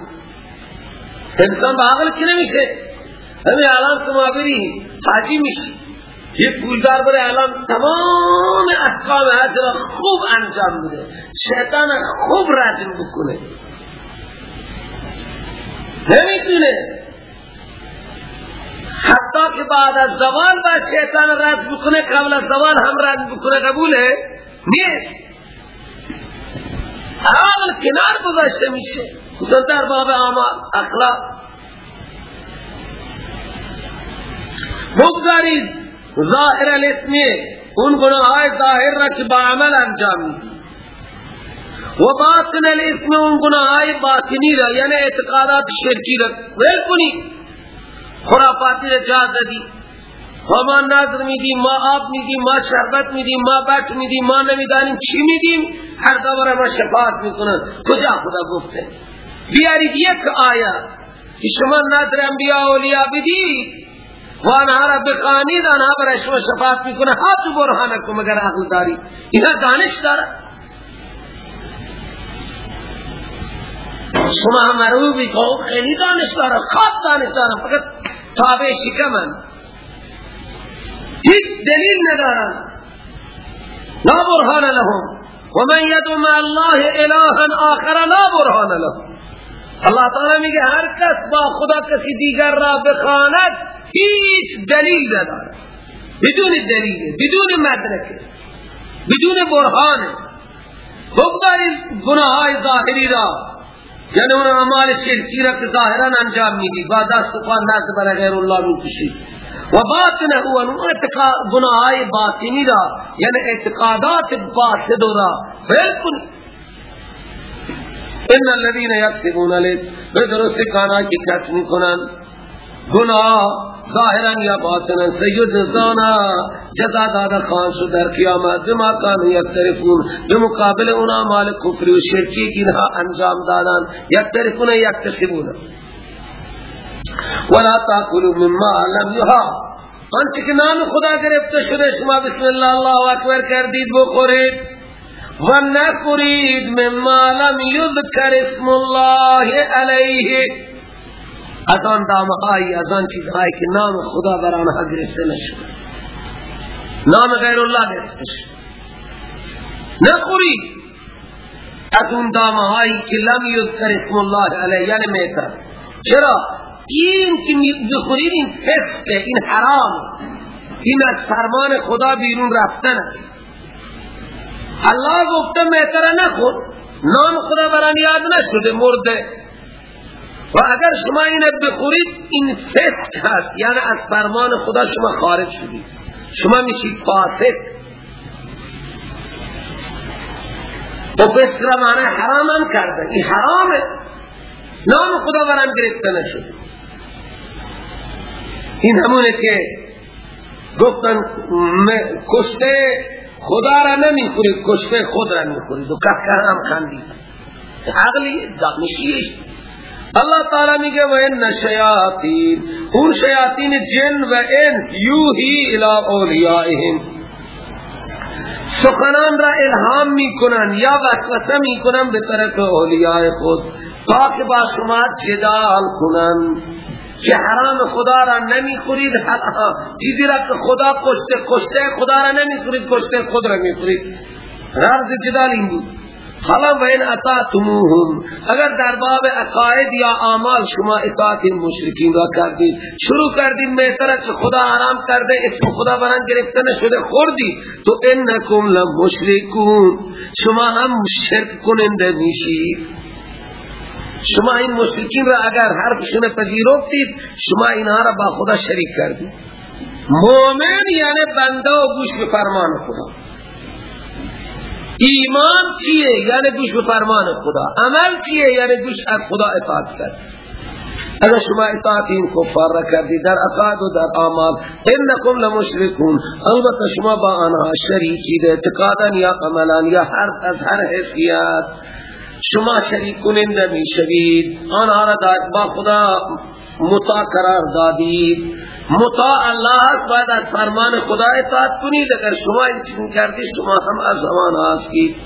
[SPEAKER 3] انسان با عقل که نمیشه؟ همین الان شما بری حاجی میشی یک پولدار بره الان تمام احکام حج را خوب انجام بده شیطان خوب رجم بکنه. نمی‌تونه. حتی که بعد از زوال با شیطان رجم بکنه قبل از زوال هم رجم بکنه قبوله؟ نیست. عقل کنار گذاشته میشه. خصوصا در باب اعمال اخلاق. بگذارید ظاهر الاسم اون گناه های ظاهر را که با عمل انجام میدی و باطن الاسم اون گناه های باطنی را یعنی اعتقادات شرکی را. ویل کنی خرافاتی را جا دادی. و ما نظر میدیم ما آب میدیم ما شربت میدیم ما بٹ میدیم ما نمی‌دانیم چی میدیم هر دوباره ما شفاعت می‌کنن. کجا خدا گفته؟ بیارید یک آیا که شما نظر انبیاء اولیاء بدید. و آنها را بخانید آنها برای شما شفاعت می‌کنه. هاتو برهانکم اگر عقل داری؟ اینا دانش داره شما هم مروبی که خیلی دانش داره خواب دانش داره فقط تابع شکمن هیچ دلیل ندارن. لا برهان لهم. ومن يدعو مع الله الها آخر لا برهان له الله تعالی میگه هر کس با خدا کسی دیگر را بخواند هیچ دلیل نداره بدون دلیل بدون مدرک بدون برهان. بگذارید گناه های ظاهری را. یعنی اون اعمال شرکی را که ظاهرا انجام میدی با دست و پا نزد برای غیر الله می‌کشید. و باطنه هو اون گناه باطنی را یعنی اعتقادات باطن را. بلکن ان الذين يكسبون لك بدرست کانا کی کسب می‌کنن گناه ظاهرا یا باطنا. سیجزانا جزا دادا خان شد در قیامت. بما کانو یکترفون بمقابل اونا مال کفر و شرکی کی انها انجام دادن. یکترفون یکتسبون. ولا تاکلوا مما لم یها آنچه که نام خدا گرفته شده شما بسم الله الله اکبر کردید بخورید. و نخورید مما لم یذکر اسم الله علیه. از آن دامهایی از آن چیزهایی که نام خدا بر آنها گرفته نشد نام غیر الله گرفته شد نخورید از اون دامهایی که لم یذکر اسم الله علیه یعنی میتر چرا؟ این که بخورید این فسقه این حرام. این از فرمان خدا بیرون رفتن است. الله گفته میتره نخور نام خدا بران یاد نشده مرده. و اگر شما این بخورید این فسق هست یعنی از فرمان خدا شما خارج شدید. شما میشید فاسق. و فسق را معنی حرام هم کرده. این حرامه. نام خدا بران گرفته نشده. این همونه که گفتن کشته خدا را نمی‌خورید کشته خود را می‌خورید و که هم خندید عقلی دانشیش. اللہ تعالی میگه و ان شیاطین اون شیاطین جن و انس یوهی الى اولیائهم سخنان را الهام می‌کنن یا وسوسه می‌کنن به طرف اولیاء خود. تا که با شما جدال کنن. که حرام خدا را نمی‌خورید چیزی را که خدا کشته کشته خدا را نمی‌خورید کشته خود را می‌خورید. غرض جدال این بود. حالا و این اطاعتموهم اگر در باب عقاید یا اعمال شما اطاعت مشرکین را کردید شروع کردید میتره که خدا حرام کرده اسم خدا بران گرفته نشده خوردی. تو انکم لمشرکون شما هم شرک کننده میشید شما این مشرکین را اگر حرفشون پذیرفتید شما اینها را با خدا شریک کردید. مومن یعنی بنده و گوش به فرمان خدا. ایمان چیه؟ یعنی گوش به فرمان خدا. عمل چیه؟ یعنی گوش از خدا اطاعت کرد. اگر شما اطاعت این کفار را کردید در اقاد و در اعمال انکم لمشرکون. البته شما با آنها شریکی ده اعتقادا یا عملا یا هر از هر حیثیت. شما شریک کننده می شوید. آنها را با خدا مطاع قرار دادید. مطاع الله است باید از فرمان خدا اطاعت کنید. اگر شما این چیز کردی شما هم از زمان هستید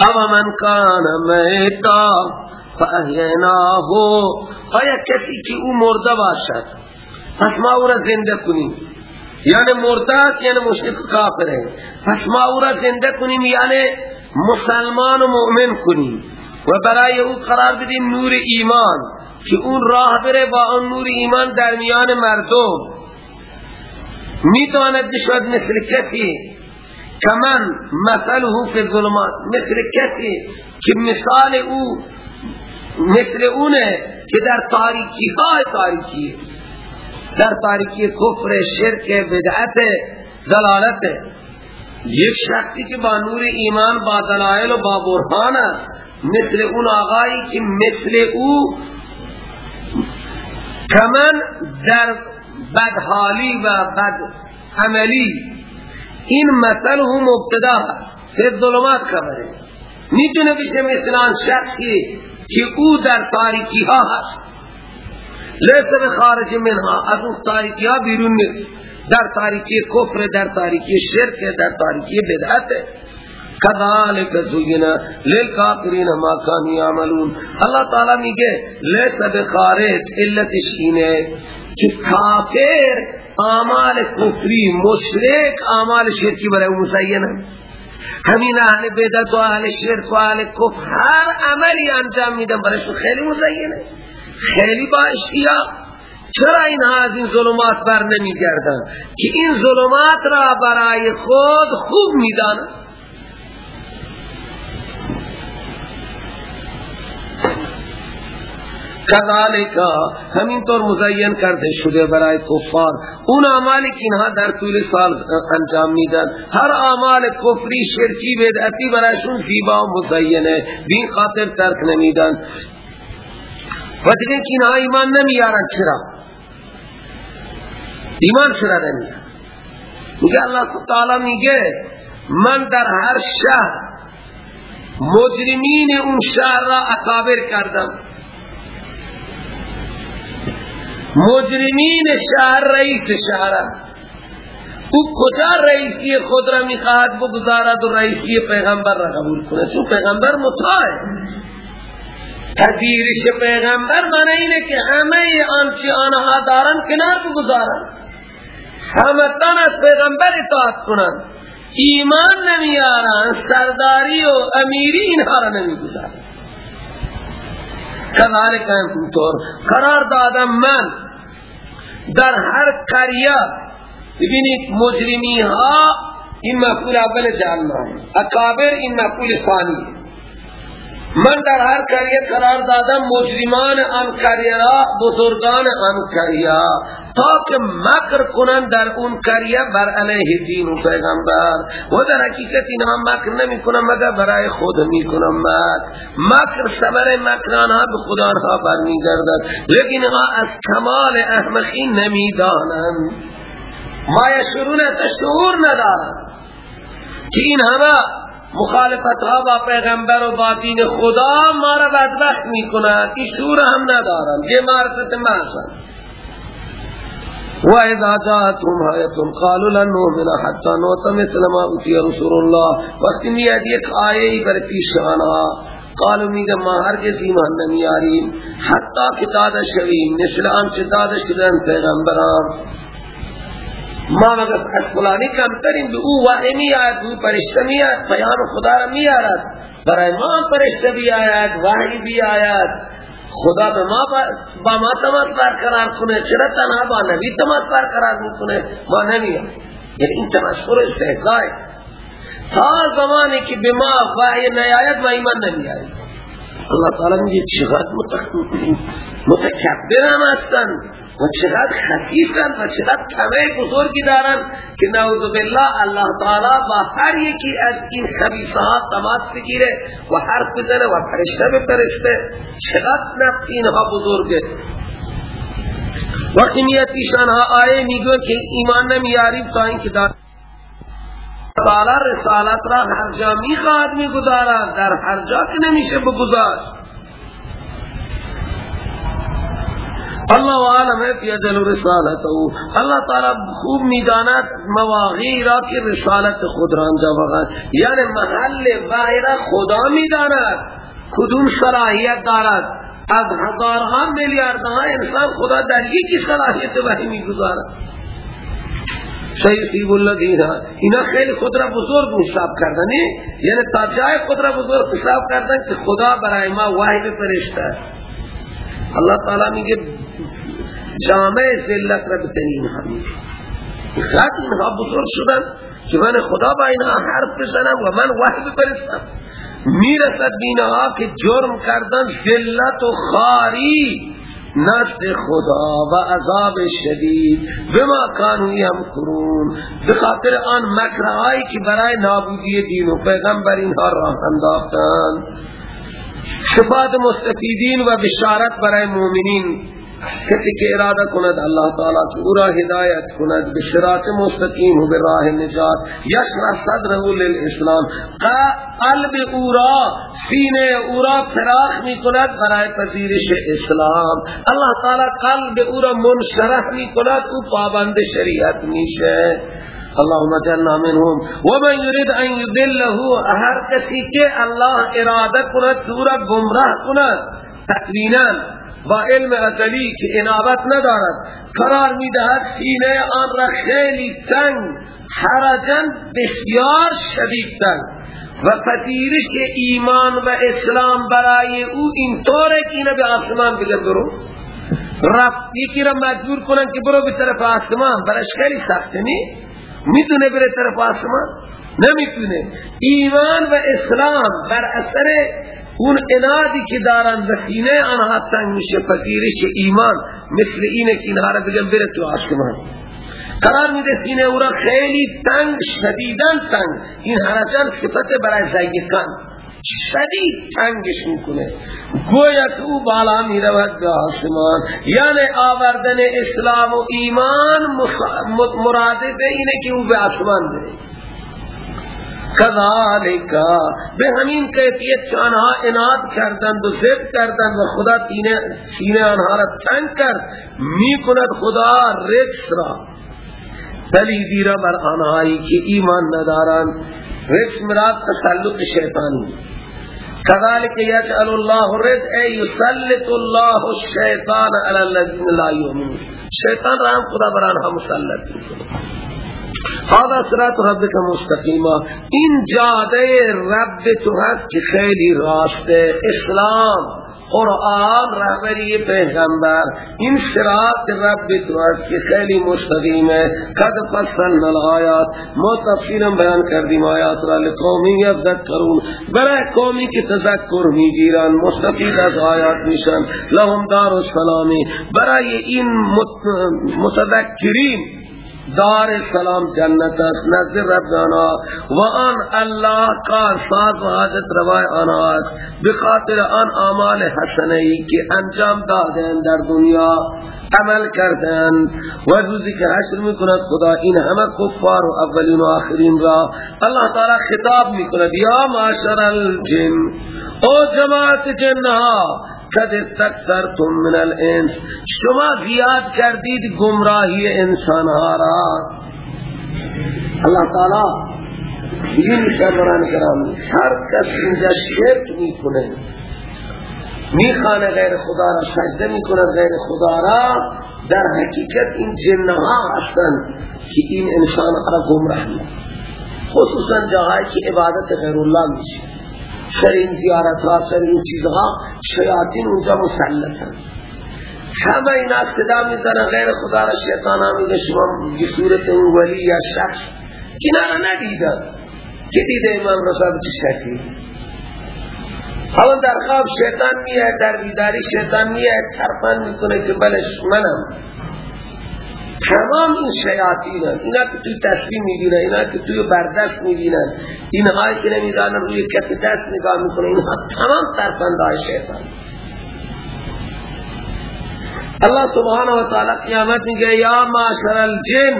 [SPEAKER 3] او من کان میتا فاحیناه آیا کسی که او مرده باشد پس ما او را زنده کنیم؟ یعنی مرده یعنی مشرک کافر ہے پس ما او را زنده کنیم یعنی مسلمان و مؤمن کنیم و برای او قرار بدیم نور ایمان که اون راه بره با اون نور ایمان در میان مردم. می‌تواند بشود مثل کسی کمن مثله فی الظلمات مثل کسی که مثال او مثل اونه که در تاریکی های تاریکی در تاریکی کفر شرک بدعت دلالت یک شخصی که با نور ایمان با دلائل و با برهان است مثل اون آقایی که مثل او کمن در بدحالی و بد عملی این مثل هم مبتدا فی ظلمات خبره. می‌تونه بشه مثل آن شخصی که او در تاریکی ها هست لیس بخارج منها. از اون تاریکی ها بیرون نیست. در تاریکی کفر در تاریکی شرک در تاریکی بدعت. کذالک زینا للکافرین ما کانوا یعملون. الله تعالی میگه لیس بخارج علتش اینه که کافر اعمال کفری مشرک اعمال شرکی برای مزینه همین اهل بدعت و اهل شرک و اهل کفر هر عملی انجام میدن برایشون خیلی مزینه. خیلی با اشتیاق. چرا این از این ظلمات بر نمی گردن؟ که این ظلمات را برای خود خوب می‌دانند کذالک همینطور مزین کرده شده برای کفار. اون اعمالی که اینها در طول سال انجام میدن. هر اعمال کفری شرکی بدعتی برایشون زیبا و مزینه. بین خاطر ترک نمیدن. و دیگه که اینها ایمان نمیارن. چرا؟ ایمان چرا نمیارن میگه اللہ تعالی میگه من در هر شهر مجرمین اون شهر را اکابر کردم. مجرمین شهر رئیس شهر او کجا رئیسی خود را می‌خواهد بگذارد و رئیسی پیغمبر را قبول کنه؟ چون پیغمبر مطاعه پذیرش پیغمبر معنی اینه که همه آنچه آنها دارن کنار بگذارن. همتان از پیغمبر اطاعت کنن ایمان نمیارن سرداری و امیری اینها را نمی‌گذارن کذالک اینطور قرار دادم من در هر قریه ببینید مجرمی ها این مفعول اول جعلنا اکابر این مفعول ثانی. من در هر قریه قرار دادم مجرمان آن قریه را بزرگان آن قریه تا که مکر کنن در اون قریه بر علیه دین و پیغمبر. و در حقیقت اینها مکر نمی کنن مگر برای خود می کنن مکر مکر سبر مکرانها به خدا آنها برمی گردد لیکن از کمال احمقی نمی دانند ما یشورون تشعور ندارن که این همه مخالفت ها با پیغمبر و با دین خدا ما را بدبخت می کند این شور هم ندارن یه معرفت محسن و اذا جاءتهم آیتون قالوا لن نؤمن حتى نؤت مثل ما اوتی رسول الله. وقتی میاد یک آیه بر پیش آنها میگه ما هرگز ایمان نمیاریم حتی که داده شویم مثل آنچه داده شدن پیغمبران. ما مگر از فلانی کمترین به او وحی می آید او پرشته می آید پیام خدا را می آید برای ما پرشته بی آید وحی بی آید خدا به ما با ما تماس برقرار کنه چرا تنها با نبی تماس برقرار می‌کنه؟ ما نمی آید یعنی این تمشکر استحضای تا زمانی که به ما وحی نیاید ما ایمان نمی آید اللہ تعالی میگه چقدر متکبر هم هستن و چقدر خسیسن و چقدر طمع بزرگی دارن که نعوذ بالله الله تعالی با هر یکی از این خبیصه ها تماس بگیره و حرف بزنه و پرشته بپرشته چقدر نفس اینها بزرگه. وقتی میاد پیشان ها آیه میگوه که ایمان نمیاریم تا اینکه دار تعالی رسالت را هر جا می‌خواد می‌گذارد در هر جا که نمیشه بگذار. الله عالم ہے فی اجل رسالته. اللہ تعالی خوب می‌داند مواقعی را که رسالت خود را انجام بغن یعنی محل بایر خدا می‌داند. کدوم صلاحیت دارد؟ از هزارها میلیاردها انسان خدا در یکی صلاحیت وحی می‌گذارد. سیسیب الذین اینا خیلی خود را بزرگ حساب کردن یعنی تا جای خود را بزرگ حساب کردن که خدا برای ما وحی فرشته اللہ تعالی میگه جامع ذلت را بتنین همین خاط اینها بزرگ شدن که من خدا با اینها حرف بزنم و من وحی بفرستم. می‌رسد بینها که جرم کردن ذلت و خاری. نزد خدا و عذاب شدید. بما کانو یمکرون بخاطر آن مکرهایی که برای نابودی دین و پیغمبر اینها راه انداختند شفاعت مستفیدین و بشارت برای مؤمنین کسی که اراده کند الله تعالی او را هدایت کند به صراط مستقیم و به راه نجات. یشرح صدره للاسلام. قلب او را سینه او را فراخ می کند برای پذیرش اسلام. الله تعالی قلب او را منشرح می کند او پابند شریعت میشه. اللهم جعلنا منهم. ومن يريد ان يضله هر کسی که الله اراده کند تو را گمراه کند. تقرینا با علم ازلی که انابت ندارد. قرار می‌دهد سینه آن را خیلی تنگ حرجن بسیار شدید تنگ. و پذیرش ایمان و اسلام برای او اینطوره که اینه به آسمان بگه برو. رب یکی را مجبور کنن که برو به طرف آسمان. برش خیلی سخته نی؟ می‌تونه بره طرف آسمان؟ نمی‌تونه. ایمان و اسلام بر اثر اون انادی که دارن و سینه آنها تنگ میشه پذیرش ایمان. مثل اینه که اینها را بگم بره تو آسمان قرار میده سینه او را خیلی تنگ شدیدن تنگ. این حرکت صفت برای زیگان شدید تنگش می‌کنه. گویا او بالا می‌رود به آسمان. یعنی آوردن اسلام و ایمان مرادف اینه که او به آسمان بره. کذالک به همین کیفیت که آنها اناد کردند و ضد کردند و خدا سینه آنها را تنگ کرد می کند خدا رجس را. دلیدی را بر آنهایی که ایمان ندارند رجس مراد تسلط شیطانی كذلك يجعل الله الرزق اي يسلط الله الشيطان على الذين لا يؤمنون شیطان را هم خدا بر آنها مسلط می‌کنه هذا صراط ربك مستقیما. این جاده رب تو هست که خیلی راسته. اسلام قرآن رهبری پیغمبر. این صراط رب تو هست که خیلی مستقیمه. قد فصلنا الآیات. ما تفصیلا بیان کردیم آیات را لقومی یذکرون. برای قومی که تذکر می‌گیرن مستفید از آیات میشن. لهم دار السلامی. برای این متذکرین دار سلام جنت است نزد ربنا و آن الله کار ساز و حاجت روای آنها است. بخاطر آن اعمال حسنه ای که انجام دادن در دنیا عمل کردن و روزی که حشر می‌کند خدا این همه کفار و اولین و آخرین را الله تعالی خطاب می‌کند. یا معاشر الجن او جماعت جنها قد استكثرتم من الانس. شما زیاد کردید گمراهی انسان ها را. اللہ تعالی این کبران کرام هر کس اینجا شرک می‌کنه میخانه غیر خدا را سجده می‌کنه غیر خدا را در حقیقت این جنها هستند که این انسان را گمراه خصوصا جاهایی که عبادت غیر الله میشه. سر این زیارت ها سر این چیزها شیاطین اونجا مسلطن. همه این اقتدا می‌زنن غیر خدا را شیطان ها میگه شما به صورت اون ولی یا شخص. اینا را ندیدن که دیده امام رسا چه شکلی؟ حالا در خواب شیطان میاد در بیداری شیطان میاد ترپن می‌کنه که بلش منم. تمام این شیاطین اینا که توی تصویر می‌بینن اینا که توی بردست می‌بینن اینهایی که نمی‌دانن روی کف دست نگاه می‌کنن اینها تمام سرپندهای شیطان. اللہ سبحانه و تعالی قیامت میگه یا معاشر الجن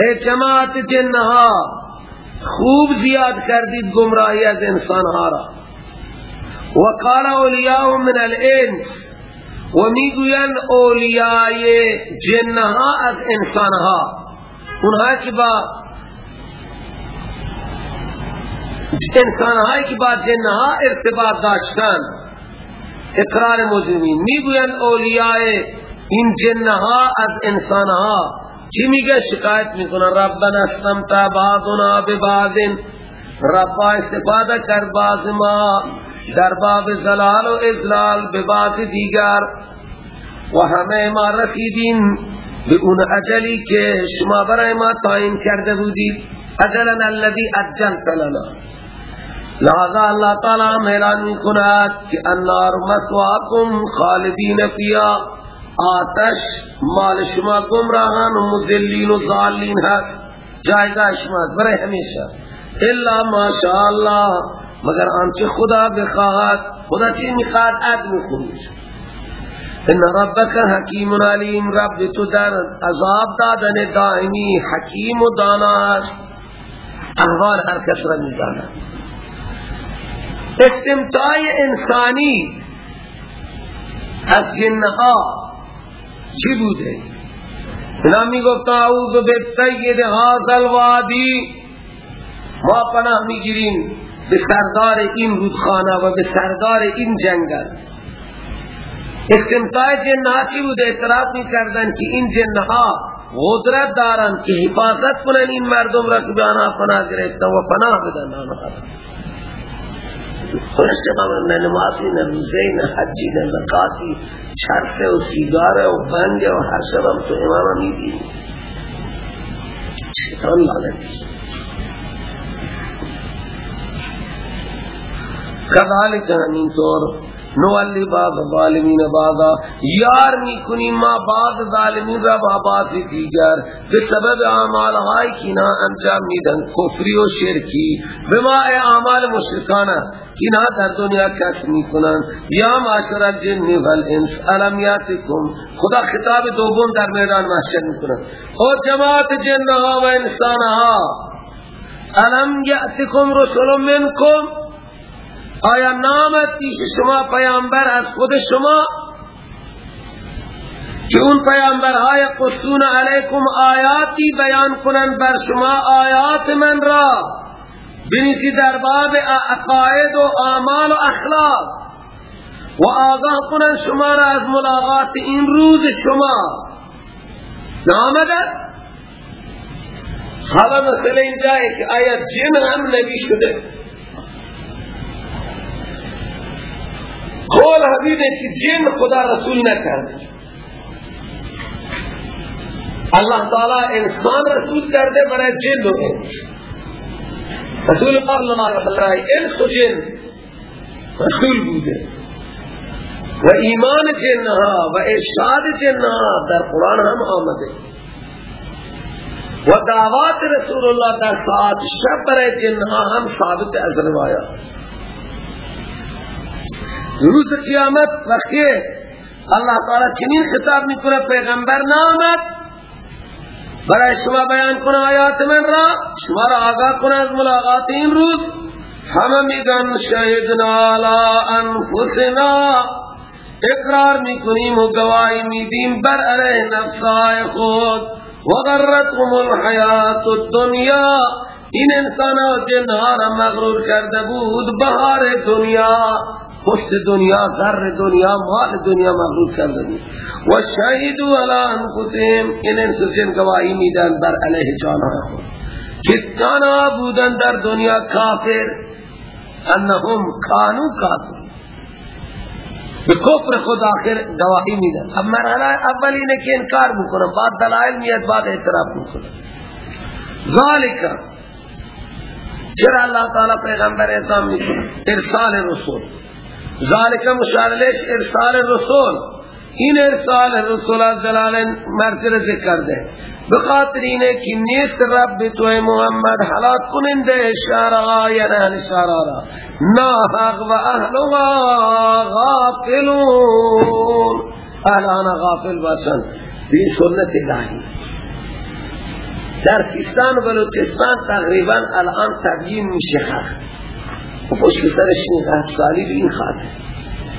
[SPEAKER 3] ای جماعت جنها خوب زیاد کردید گمراهی از انسانها را. وقال اولیاء من الانس و می‌گویند اولیای جنها از انسانها. اونها که با انسانهایی که با جنها ارتباط داشتن اقرار مجرمین. می‌گویند اولیای این جنها از انسانها. چی میگه؟ شکایت می‌کنن. ربنا استمتع بعضنا ببعض. ربا استفاده کر بعض ما. در باب زلال و ازلال به بعض دیگر و همه ما رسیدیم به اون اجلی که شما برای ما تاین کرده بودید. اجلنا الذي اجلت لنا. لہذا اللہ تعالی میلان می کند کہ النار مسواکم خالدین فیا آتش مال شما گمراہان و مذلین و ظالین ہے جائگہ شما برے ہمیشہ الا ماشاءاللہ مگر آنچه خدا بخواهد خدا چی می‌خواد؟ آدمی خروج ان ربک حکیم علیم رب تو در عذاب دادن دائمی حکیم و دانا احوال هر کس را می‌داند. استمتاع انسانی از جنها چی بوده؟ اینا می گفت اعوذ بالسید هذا الوادی. ما پناه می‌گیریم. به سردار این رودخانه و به سردار این جنگل. استمتاع جنها چی بوده؟ اعتراف می کردن که این جنها قدرت دارن که حفاظت کنن این مردم را که به آنها پناه گرفتن و پناه بدن آنها. قبر نه نمازی نه روزه نه حجی نه زکاتی چرسه و سیگاره و بنگ و هر شبم تو امام می‌دید شیطان لعنتی کذالک همینطور نوالی بعض ظالمین بعضا. یار می‌کنیم ما بعض ظالمین را با بعض دیگر. به سبب اعمال های کنا انجام میدن کفری و شرکی. به ما اعمال مشرکانه کنا در دنیا کس می‌کنن. یا معاشر الجن والانس علم یاتکم خدا خطاب دوم در میدان محشر می‌کنن او جماعت جن ها و انسان ها علم یاتکم رسول منکم؟ آیا نامت پیش شما پیامبر از خود شما؟ که اون پیامبر های قصون علیکم آیاتی بیان کنند بر شما آیات من را. بنیسی در باب عقاید و اعمال و اخلاق. و آگاه کنند شما را از ملاقات این روز شما. نامده؟ حالا مسئله اینجا که آیا جن هم نبی شده قول حدیث ہے کہ جن خدا رسول نہ کر اللہ تعالی انسان رسول کر دے برای جن لوگ رسول پاک لما انس و جن رسول بوده. و ایمان جنها و ارشاد جنها در قرآن هم آمده. و دعوات رسول الله در ساعت شب برای جنها هم ثابت از روایات. روز قیامت وقتی اللہ تعالی چنین خطاب می‌کنه پیغمبر نامد. برای شما بیان کنه آیات من را. شما را آگاه کنه از ملاقات این روز همه میگن شهدنا علا انفسنا. اقرار می‌کنیم و گواهی میدیم بر علیه نفسای خود. وغرتهم الحیات الدنیا. این انسان و جنها را مغرور کرده بود بهار دنیا. پشت دنیا ذر دنیا مال دنیا مغلوب بود. و شهیدو علا انفسهم. این انسوسین گواهی میدن بر علیه جانها خود. که بودن در دنیا کافر. انهم کانو کافر به کفر خود آخر گواهی میدن. اب مرحله اول اینه که انکار می‌کنن. بعد دلائل میاد بعد اعتراف می‌کنن. ذالک. چرا اللہ تعالی پیغمبر اعظام می‌کنه؟ ارسال رسول. ذالک مشارلش ارسال رسول. این ارسال رسول جلال مرتر ذکر ده بخاطر اینه که نیست رب تو محمد حلاک کننده اشاره یا اهل اشاره را ناحق و اهلها غافلون. اهلانا غافل باشن. بی سنت الهی. در سیستان و بلوچستان تقریبا الان تبیین میشه. خرد و پشت سرش این سالی به این خاطر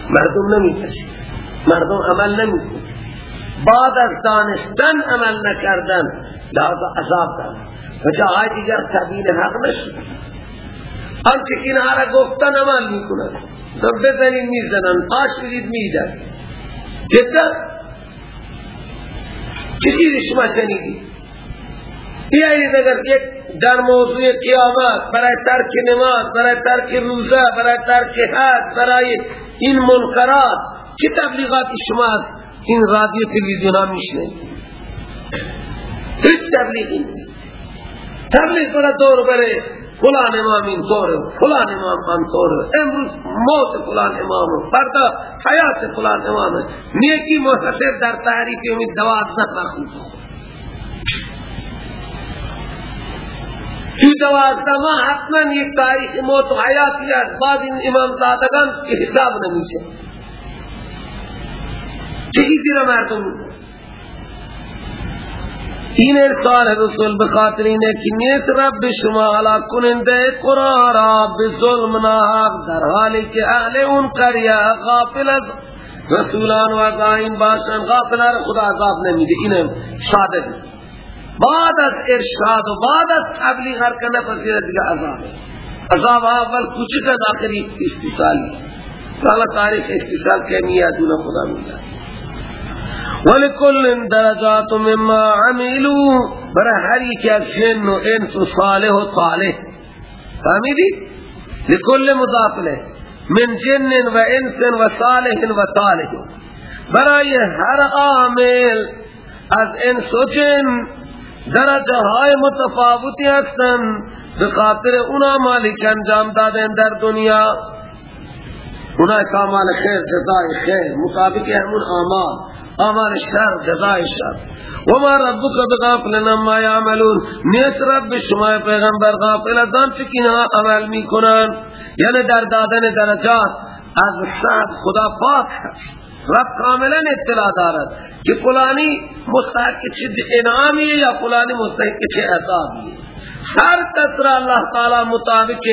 [SPEAKER 3] مردم نمی کشید مردم عمل نمی بعد از دانستن عمل نکردن. لحظه عذاب دارد و جاهای دیگر تبیین حق نشد آنچه را گفتن عمل می کنند تو بزنید می زنن آش بدید می دن جدا. چه چیزی شما شنیدی بیایید اگر یک در موضوع قیامت برای ترک نماز برای ترک روزه برای ترک حد برای این منکرات چه تبلیغاتی شما از این رادیو تلویزیون ها میشنه هیچ تبلیغی نیست. تبلیغ برای دور بره فلان امام این طوره فلان امام طوره. امروز موت فلان امام فردا حیات فلان امام نیکی محتصر در تحریف امید دوازده نخون تو دوازده ماه حتما یک تاریخ موت و حیاتی است بعد این امام زادگان حساب نمیشه چه ایزی را مردم این ارسال رسول بخاطر اینه که نیست رب شما علا کننده قرآن را بظلم ناحق در حالی که اهل اون قریه غافل از رسولان و ازائین باشن غافل از خدا عذاب نمیده این شادد بعد از ارشاد و بعد از تبلیغ هر کنه پسیر دیگه عذاب. عذاب اول کوچک از آخری استثالی حالا تاریخ استثال که نیادون خدا میده ولکل درجات مما عملوا برای هر یک از جن و انس و صالح و طالح. فهمیدی؟ لکل مضاف له من جن و انس و صالح و طالح. برای هر عامل از انس و جن درجه های متفاوتی هستند به خاطر اونا مالک انجام دادن در دنیا. اونا کامال خیر جزای خیر مطابق همون آمال. اعمال شر جزای شر. وما ربك بغافل عما يعملون نیست رب شما پیغمبر غافل از آنچه که عمل می‌کنن. یعنی در دادن درجات از سعد خدا پاک هست. رب کاملا اطلاع دارد که فلانی مستحق چه انعامیه یا فلانی مستحق چه عذابیه هر کس را اللہ تعالی مطابق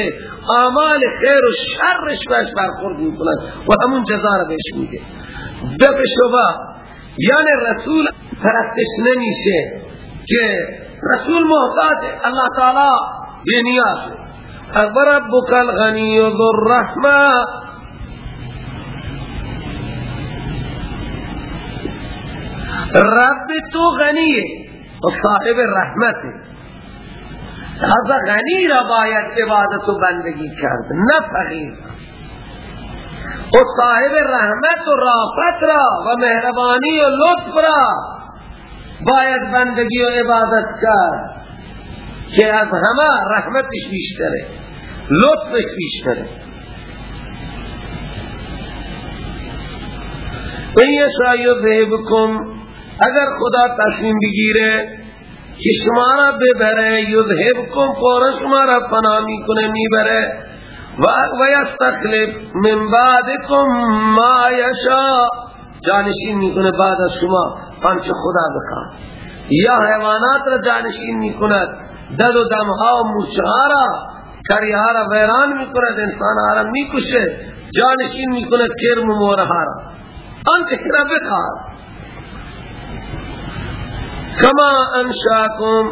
[SPEAKER 3] اعمال خیر و شرش بهش برخورد می‌کنند و همون جزا را بهش میده به شبه یعنی رسول پرستش نمیشه که رسول محتاج اللہ تعالی بے نیاز ربک الغنی ذو الرحمه رب تو غنیه. و صاحب رحمت از غنی را باید عبادت و بندگی کرد نه فقیر. و صاحب رحمت و رافت را و مهربانی و لطف را باید بندگی و عبادت کرد که از همه رحمتش بیشتره لطفش بیشتره. این یشا بکن. اگر خدا تصمیم بگیره که شما را ببره یذهبکم فورا شما را فنا می‌کنه می‌بره. و یستخلف من بعدکم ما یشا. جانشین می‌کنه بعد از شما پنچه خدا بخواد یا حیوانات را جانشین می‌کند. دد و دمها و موچها را کریها را ویران می‌کند انسان ها را می‌کشه جانشین می‌کند کرم و مورها را. آنچه که را بخواد کما انشاکم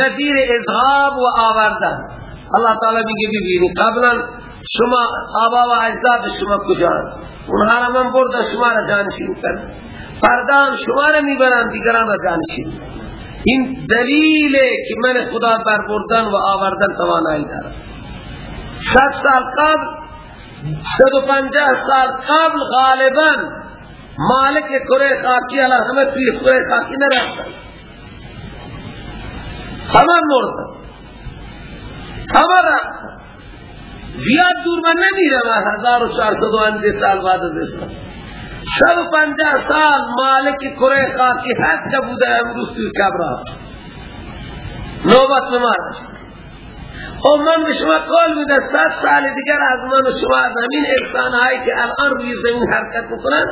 [SPEAKER 3] ندیر اذهاب و آوردن. اللہ تعالی میگه ببینی قبلا شما آبا و اجداد شما کجا؟ اونها را من بردن شما را جانشین کرد فردا شما را می‌برن دیگران را جانشین این دلیل که من خدا بر بردن و آوردن توانایی دارم. ست سال قبل ست و پنجه سال قبل غالبا مالک کره خاکی علا همه توی کره خاکی نرفتن. همه مردن همه رفتن زیاد دور من نمیره و هزار و چارصد و اندی سال بعد از اسلام. سب پنجه سال مالک کره خاکی حد که بوده امروز توی کبرا. نوبت نماز. او من به شما قول میده ست سال دیگر از من و شما زمین انسان هایی که الان روی زمین حرکت بکنن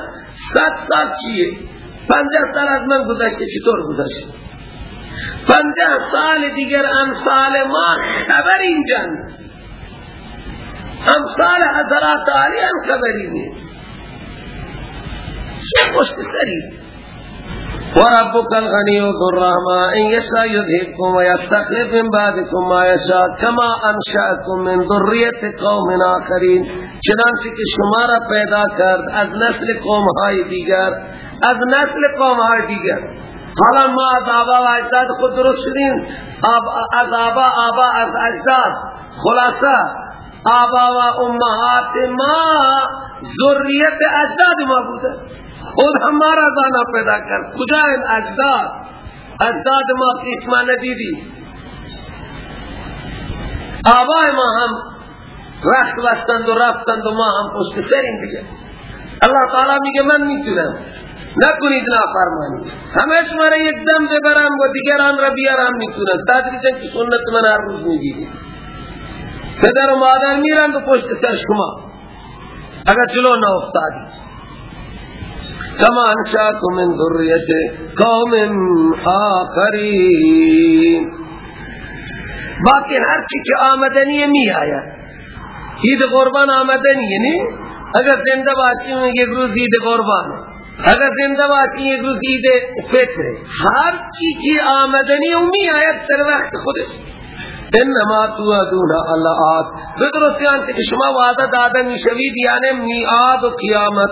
[SPEAKER 3] ست سال چیه؟ پنجه سال از من گذشته چطور گذشته؟ پنجه سال دیگر امثال ما خبر اینجا نیست امثال حضرات علی هم خبری نیست. چه پشت سری وربك الغني ذو الرحمة إن يشاء يذهبكم ويستخلف من بعدكم ما يشاء كما أنشأكم من ذرية قوم آخرين چنانچه که شما را پیدا کرد از نسل قوم های دیگر از نسل قوم های دیگر. حالا ما از آبا و اجداد خود درست شدیم. از آبا آبا از اجداد. خلاصه آبا و امهات ما ذریت اجداد ما بوده. خود ہمارا زانا پیدا کر کجا این اجداد؟ اجداد ما که اسما ندیدی. آبای ما هم رخت بستند و رفتند و ما هم پشت سرین دیگه. الله تعالی میگه من می‌تونم. نکنید نافرمانی همش مرا یک دم ببرم و دیگران را بیارم می‌تونم تدریجا که سنت من هر روز می‌گیرید پدر و مادر میرند و پشت سر شما. اگر جلو نہ افتادی کما انشاکم من ذریت قوم آخرین. باقی هر چی که آمدنی می آیا عید قربان آمدنی نی اگر زنده باشیم یک روز عید قربان اگر زنده باشیم یک روز عید فطر هر چی که آمدنی و می آید در وقت خودش. انما توعدون الله بدرستی آنچه که شما وعده داده می‌شوید یعنی میعاد و قیامت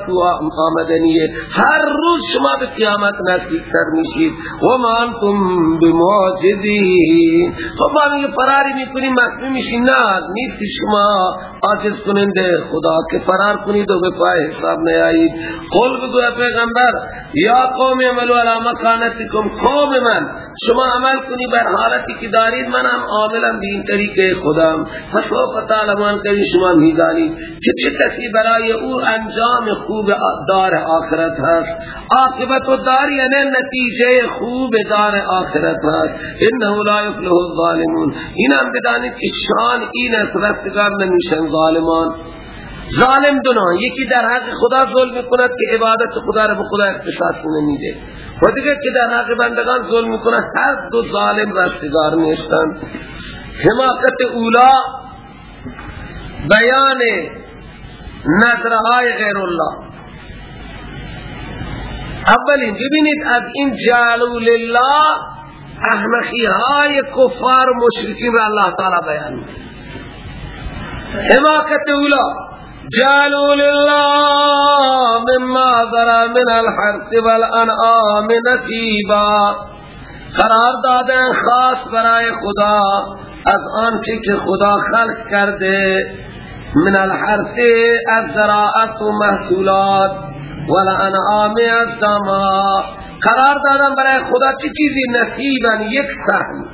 [SPEAKER 3] آمدنیه هر روز شما به قیامت نزدیک تر میشید. و ما انتم بمعجزین خب ما میگه فراری می‌کنیم مخفی میشیم نه نیست شما. عاجز کننده. خدا که فرار کنید و به پای حساب نیایید. قول بگو پیغمبر یا قوم عملو علی مکانتکم. قوم من شما عمل کنی بر حالتی که دارید. من هم عامل عملا به این طریقه خودم. فسوف تعلمان که شما میدانی که چه کسی برای او انجام خوب دار آخرت هست. عاقبت و دار یعنی نتیجه خوب دار آخرت هست. انه لا یفلح الظالمون. این هم که شان این است رستگار نمیشن ظالمان. ظالم دو یکی در حق خدا ظلم کند که عبادت خدا را به خدا اختصاص نمیده و دیگه که در حق بندگان ظلم کند هر دو ظالم رستگار نیستند. حماقت اولا بیان نظرهای غیر الله. اولین ببینید از این جعلو لله احمقی های کفار مشرکین را اللہ تعالی بیان حماقت اولا جعلوا لله مما ذرا من الحرث والانعام نصیبا. قرار دادن خاص برای خدا. از آنچه که خدا خلق کرده من الحرث از زراعت و محصولات والانعام از دما قرار دادن برای خدا چه چیزی؟ نصیبا یک سهم.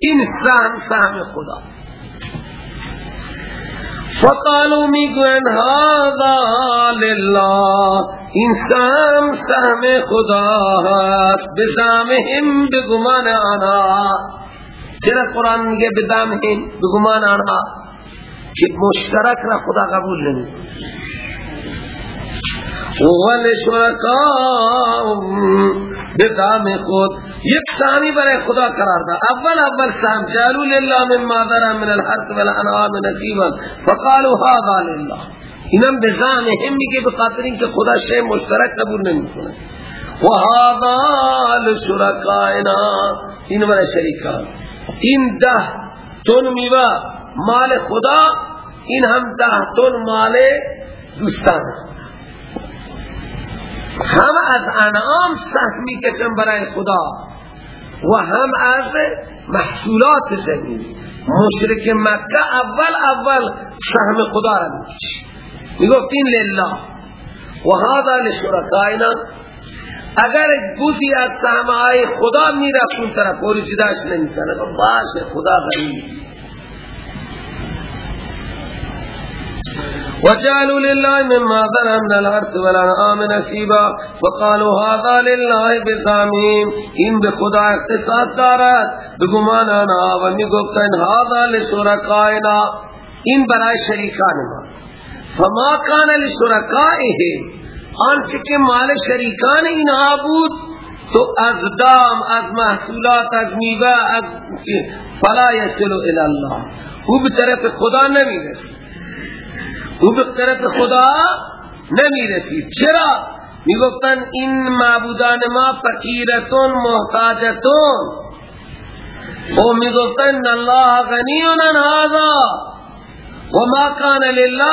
[SPEAKER 3] این سهم سهم خدا. فقالو می‌گوین هذا لله. این سهم سهم خدا هست. بزامهم بگمان آنها. چرا قرآن میگه بدامهم بگمان آنها. که مشترک را خدا قبول نمی ولشرکاء بدام خود. یک سامی برای خدا قرار دا اول اول سام جالو لله مما ذرا من الحرث والانعام نصیبا فقالوا هذا لله. اینم بزام هم میگه بخاطر اینکه خدا شی مشترک قبول نمی‌کنه و هذا لشرکائنا. این برای شریکان. این ده تن میوه مال خدا این هم ده تن مال دوستان. هم از انعام سهمی کشن برای خدا و هم از محصولات زمین. مشرک مکه اول اول سهم خدا را میکش می‌گفتین لله. و هذا لشرکائنا اگر گوزی از سهمهای خدا می‌رفت اون طرف پوری چیداش نمی‌کنه باشه خدا غنی وجعلوا لله مما من الارض والانعام نصيبا. وقالوا هذا لله بزعمهم این به خدا اختصاص دارد. بگمان آنها و می‌گفتن هذا لشرکائنا. این برای شریکان ما. فما کان لشرکائه آنچه که مال شریکان اینها بود تو از دام از محصولات از میوه از فلا یسلو الله. او به طرف خدا نمی‌رسه او به طرف خدا نمی رسید چرا؟ می گفتن این معبودان ما فقیرتون محتاجتون. او می گفتن الله غنی عن هذا. وما كان لله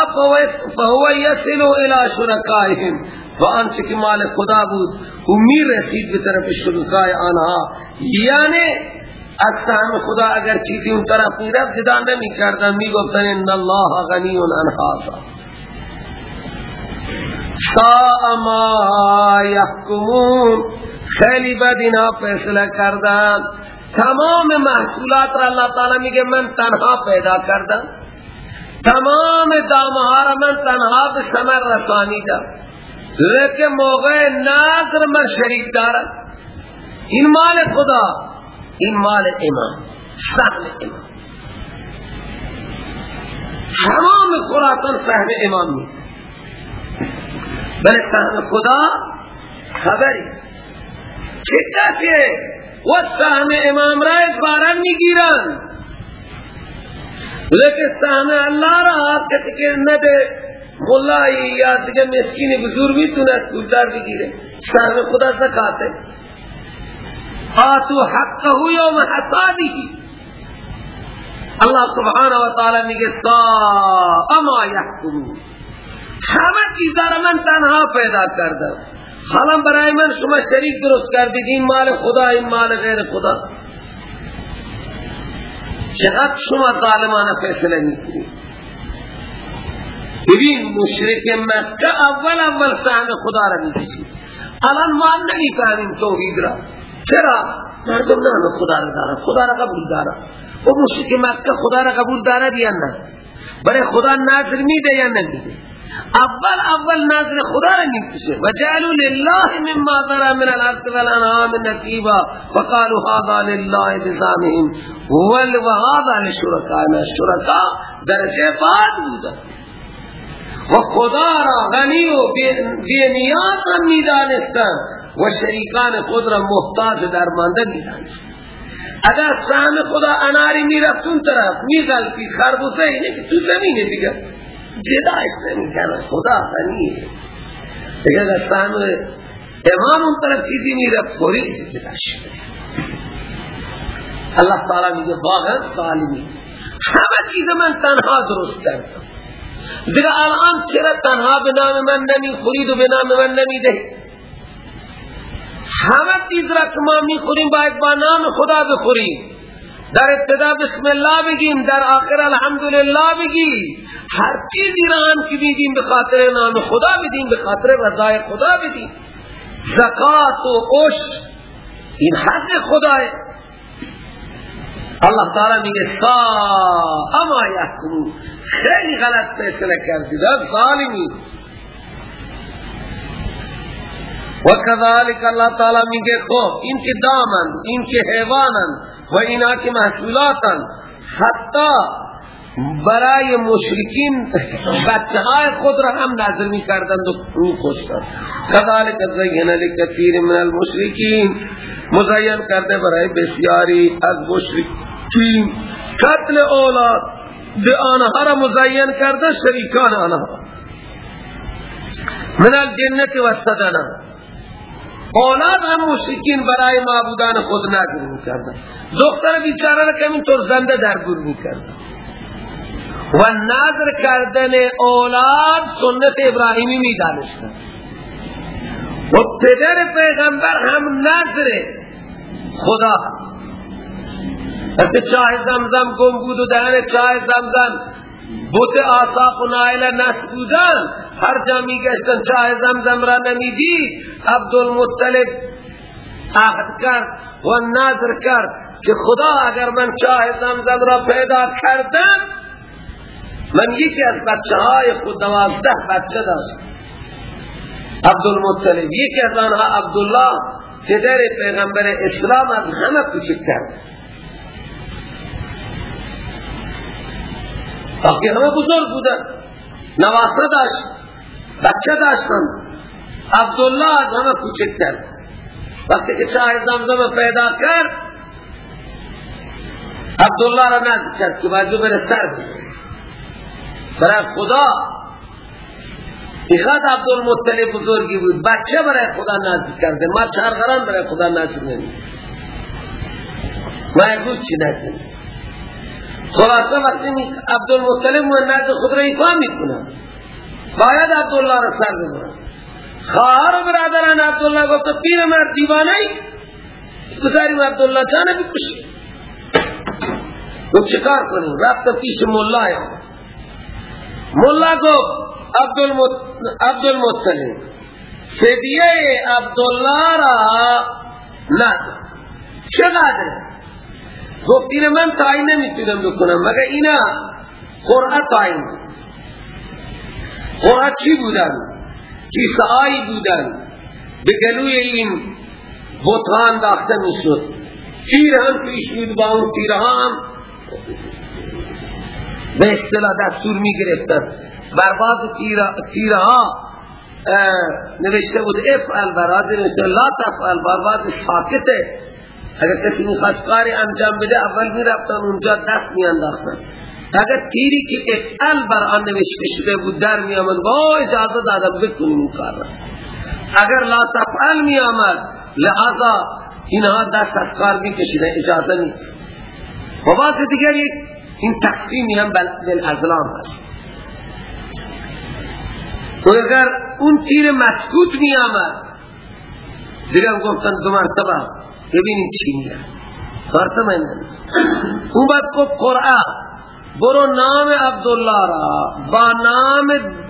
[SPEAKER 3] فهو يصل الى شركائهم۔ وانچه که مال خدا بود۔ او می رسید به طرف شرکای آنها یعنی از سهم خدا اگر چیزی اون طرف می‌رفت جدا نمی کردن می گفتن ان الله غنی عن هذا سا ما یحکمون۔ خیلی بد اینا فیصله کردن۔ تمام محصولات را اللہ تعالی میگه من تنها پیدا کردم تمام دامها را من تنها به ثمر رسانیدم. لیکن موقع نظر من شریک دارم این مال خدا این مال امام سهم امام. تمام خراسان سهم امام نیست بله سهم خدا خبری. چه کسی؟ و سهم امام را بارن می‌گیرن لیکن سهم اللہ را که نده ملایی یا دیگه مسکین بزرگی تونه پولدار بگیره. سهم خدا زکات ہے آتو حقه یوم حسادی اللہ سبحانه و تعالی میگه سا اما یحکمون. همه چیزا را من تنها پیدا کردم حالا برای من شما شریک درست کردید. این مال خدا این مال غیر خدا. چقدر شما ظالمانه فیصله می‌کنید ببین مشرک مکه اول اول سهم خدا را می‌کشید. الان ما نمی‌فهمیم توحید را. چرا؟ مردم نام خدا را دارن. خدا را قبول دارن. و مشرک مکه خدا را قبول دارد یا نه؟ برای خدا نظر میده یا نمیده اول اول نظر خدا را می‌کشه و جعلوا لله مما ذرا من الارض والانعام نصیبا فقالوا هذا لله بزعمهم وهذا لشركائنا الشركاء درجه بعد بوده. و خدا را غنی و بی نیاز هم می‌دانستن و شریکان خود را محتاج درمانده می‌دانستن اگر سهم خدا اناری میرفتون طرف میزلتی خربوزه اینه که تو زمینه دیگه. جدایش نمی‌کنه خدا غنیه دیگه اگر سهم امام اون طرف چیزی می‌رفت فوری اسی جدا شده اللہ تعالی میگه واقعا ظالمی همه چیز من تنها درست کردم. دیگه الان چرا تنها به نام من نمی خورید و به نام من نمی ده همه چیز را که ما می خوریم باید با نام خدا بخوریم. در ابتدا بسم الله بگیم در آخر الحمدلله بگیم. هر چیزی را هم که بیدیم به خاطر نام خدا بدیم به خاطر رضای خدا بدیم زکات و عش این حق خدای اللہ تعالی میگه سا اما یحکمون. خیلی غلط فیصله کردید ظالمی. و کذالک اللہ تعالی میگه خب این که دامن این که حیوانن و اینا که محصولاتن حتی برای مشرکین بچه های خود را هم نظر می کردند و رو خوشتن کذالک زین لکثیر من المشرکین. مزین کرده برای بسیاری از مشرکین. قتل اولاد به آنها را مزین کرده شریکان آنها. من الجنت و السدنه. اولاد هم مشرکین برای معبودان خود نظر می کردن دختر بیچاره را کمی طور زنده درگور می کردن و نظر کردن اولاد سنت ابراهیمی می دانشتن و پدر پیغمبر هم نظر خدا. از چاه زمزم گم بود و دهن چاه زمزم. بوت آساق و نائل نس بودن. هر جا می گشتن چاه زمزم را نمی‌دید عبدالمطلب عهد کرد و نظر کرد که خدا اگر من چاه زمزم را پیدا کردم من یکی از بچه های خود دوازده بچه داشت عبدالمطلب یکی از آنها عبدالله پدر پیغمبر اسلام از همه کوچکتر باقی همه بزرگ بودن. نواسه داشت. بچه داشتن عبدالله از همه کوچکتر. وقتی که چاه زمزم پیدا کرد عبدالله را نزد کرد که باید بره سر برای خدا. ایخاد عبدالمطلب بزرگی بود. بچه برای خدا نزد کرده. ما چارغران برای خدا نزد نمید ما یک روز چی نزد خلاصه وقتی عبدالمطلب من نزد خود را ایفا می‌کنم. باید عبدالله را سر ببرم. خواهر و برادران عبدالله گفت پیر مرد دیوانه ای. بذاریم عبدالله جانه بکشی. گفت چکار کنیم رفت پیش ملای ملا گفت عبدالمطلب فدیه عبدالله را ند چقدر؟ گفت این من تعیین نمی‌تونم بکنم. مگه اینا قرآن تعیین؟ قرآن چی بودن کیسه آئی بودن به گلوی این بطان داخته می‌شد. تیر هم پیش بود با اون تیرها هم به اصطلاح دستور می گرفتن بر باز تیرها نوشته بود افعل براد نوشته لا تفعل. بر باز ساکته اگر کسی می‌خواست کاری انجام بده اول می رفتن اونجا دست می انداختن اگر تیری که افعل بر آن نوشته شده بود در می آمد با اجازه دادم بکنیم این کار اگر لا تفعل می آمد لحظا اینها دست از کار می کشیده اجازه نیست. و باز دیگر این تقسیمی هم بالازلام هست. و اگر اون تیر مسکوت می آمد دیگر گفتن دو مرتبه ببینید چی میگه مرتبه [clears throat] اون بعد گفت قرآن. برو نام عبدالله را با نام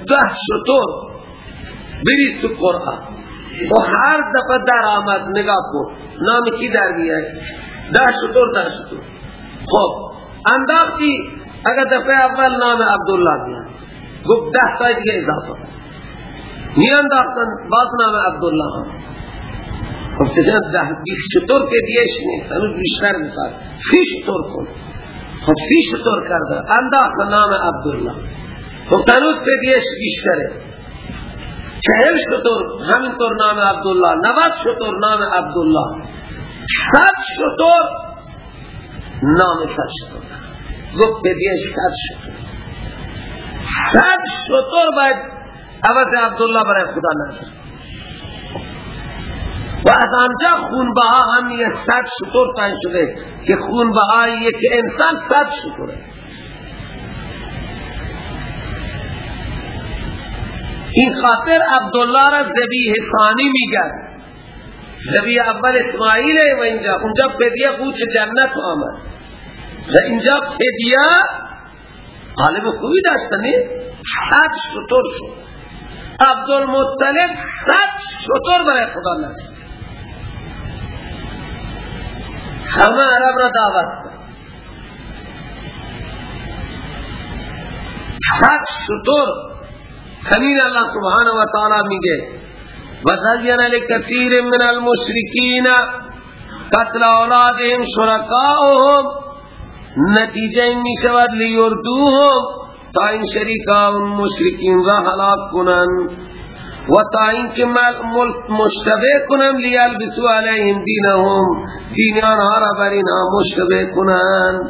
[SPEAKER 3] ده شطور برید تو قرآن. و هر دفعه در آمد نگاه کن. نام کی در بیای ده شطور ده شطور خب انداختی اگر دفعه اول نام عبدالله بیاد گفت ده تای دیگه اضافه. می انداختن باز نام عبدالله هم. خب سجن ده بیخ شطور که دیش نیست. هنو بیشتر می‌خواد. سی شطور کن. خب سی شطور کرده انداخت نام عبدالله. خب تنوز دیش بیشتره. چهل شطور همینطور نام عبدالله. نوت شطور نام عبدالله. صد شطور نام صد شطور. گفت بدیش صد شطور. صد شطور باید عوض عبدالله برای خدا نظر و از آنجا خونبها هم یه صد شطور تن شده که خونبهاییه که انسان صد شطوره این خاطر عبدالله را زبیه ثانی میگن. زبیه اول اسماعیل و اینجا اونجا فدیه قوچ جنت آمد. و اینجا فدیه عالم خوبی داشتنی صد شطور شد. عبدالمطلب صد شطور برای خدا نشد همه عرب را دعوت کرد صد شطور همین اللہ سبحانہ و تعالی میگه وَزَيَّنَ لِكَثِيرٍ مِنَ الْمُشْرِكِينَ قتل اولادهم شرکاؤهم نتیجه می شود لیردوهم تا این شریکان مشرکین را حلاک کنن۔ و تا این که مشتبه کنن لیلبسو علیهم دینهم. دین آنها را بر اینها مشتبه کنن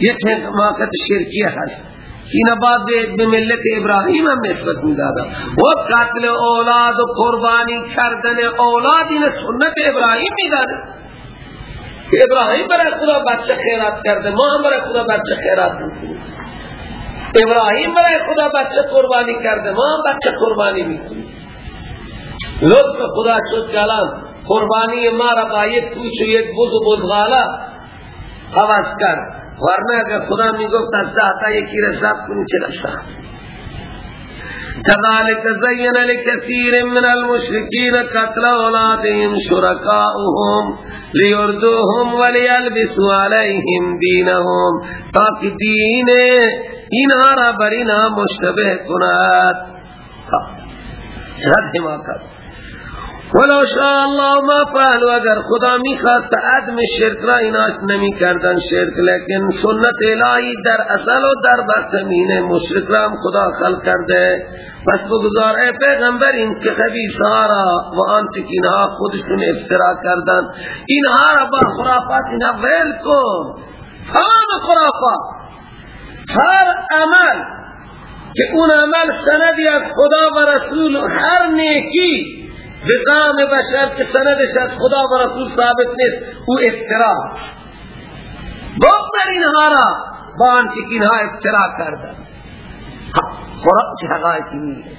[SPEAKER 3] یک حماقت شرکیه هست. این بعد به ملت ابراهیم هم نسبت میدادا و قتل اولاد و قربانی کردن اولاد این سنت ابراهیم می‌داده که ابراهیم برای خدا بچه خیرات کرده ما هم برای خدا بچه خیرات می‌کنیم. ابراهیم برای خدا بچه قربانی کرده ما هم بچه قربانی می‌کنیم. لطف خدا شد کلام. قربانی ما را با یک کوچ و یک بز و بزغاله حوض کرد. ورنه اگر خدا می گفت از ذاتا یکی را کنی سخت. كذلك زين لكثير من المشركين قتل اولادهم شركاؤهم ليردوهم وليلبسوا عليهم دينهم. تاکہ دین اینها را برینا مشتبه کنات. رد حماقت. ولو شاء الله ما فعلوا اگر خدا می‌خواست عدم شرک را ایناش نمی کردن شرک لیکن سنت الهی در اصل و در بسمین مشرک را خدا خلق کرده. پس بگذار اے پیغمبر این که خبیث را و آنچه که اینها خودشون افترا کردن اینها را با خرافات اینها ویل کن. تمام خرافات. هر عمل که اون عمل سندی از خدا و رسول هر نیکی به قام بشر که سندش از خدا و رسول ثابت نیست او افترا. بگذر اینها را با آنچه اینها افترا کردن. خورا چه حقایقی نیست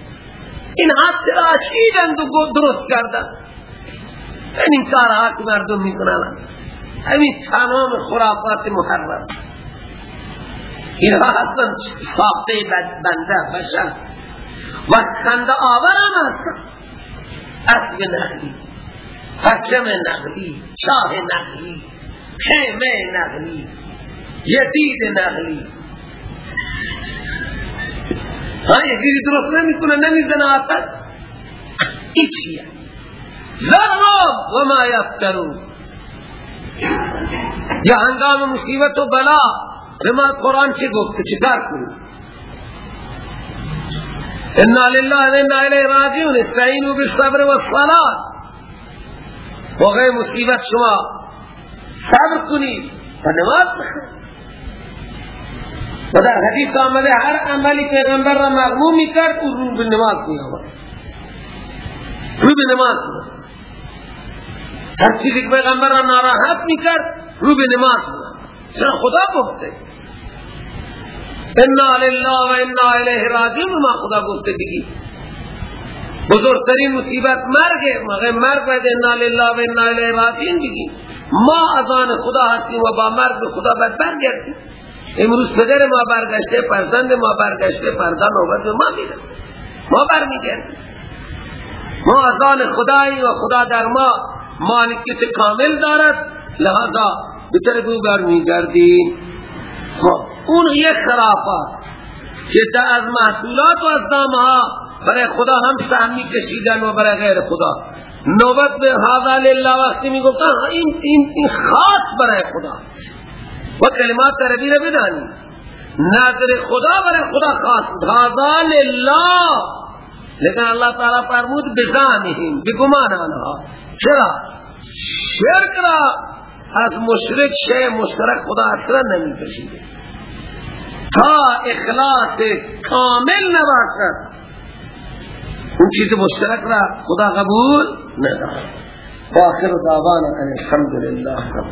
[SPEAKER 3] اینها تراشیدند و درست کردن؟ این کارها که مردم می‌کنن. همین تمام خرافات محرم. اینها اصلا ساخته بنده بشر. و خنده آورم هستن اسب نقلی حکم نقلی شاه نقلی خیمه نقلی یدید نقلی. ها یکی درست نمی‌کنه؟ نمی‌زنه آتش ایچیه ذرم و ما یفترون. یا هنگام مصیبت و بلا ما قرآن چه گفته؟ چه کار کنی انا لله و انا الیه راجعون. استعینوا بالصبر والصلاه موقع مصیبت شما. صبر کنید. و نماز بخونید و در حدیث آمده هر عملی پیغمبر را مغموم می کرد او رو به نماز می آمد رو به نماز می هر چیزی که پیغمبر را ناراحت می کرد رو به نماز می آمد چرا خدا گفته؟ انا لله و انا الیه راجعون. ما خدا گفته دیگی بزرگترین مصیبت مرگ مگه مرگ باید انا لله و انا الیه راجعون دیگی ما از آن خدا هستیم و با مرگ خدا باید برگردیم. امروز پدر ما برگشته فرزند ما برگشته فردا نوبت ما می‌رسه. ما برمیگردیم. ما از آن خدایی و خدا در ما مالکیت کامل دارد. لہذا به طرف او برمیگردیم. خب اون یک خرافات که از محصولات و از دامها برای خدا هم سهمی کشیدن و برای غیر خدا. نوبت به حاضر لله وقتی می گفتن این, این, این خاص برای خدا. و کلمات عربی بدانی. نظر خدا برای خدا خاص حاضر لله. لیکن اللہ تعالی فرمود بزانهم بگمان آنها. چرا؟ شرک را از مشرک شیء مشترک خدا اصلا نمی کشیده تا اخلاص کامل نباشد. اون چیز مشترک را خدا قبول ندارد و آخر دعوانا ان الحمد لله رب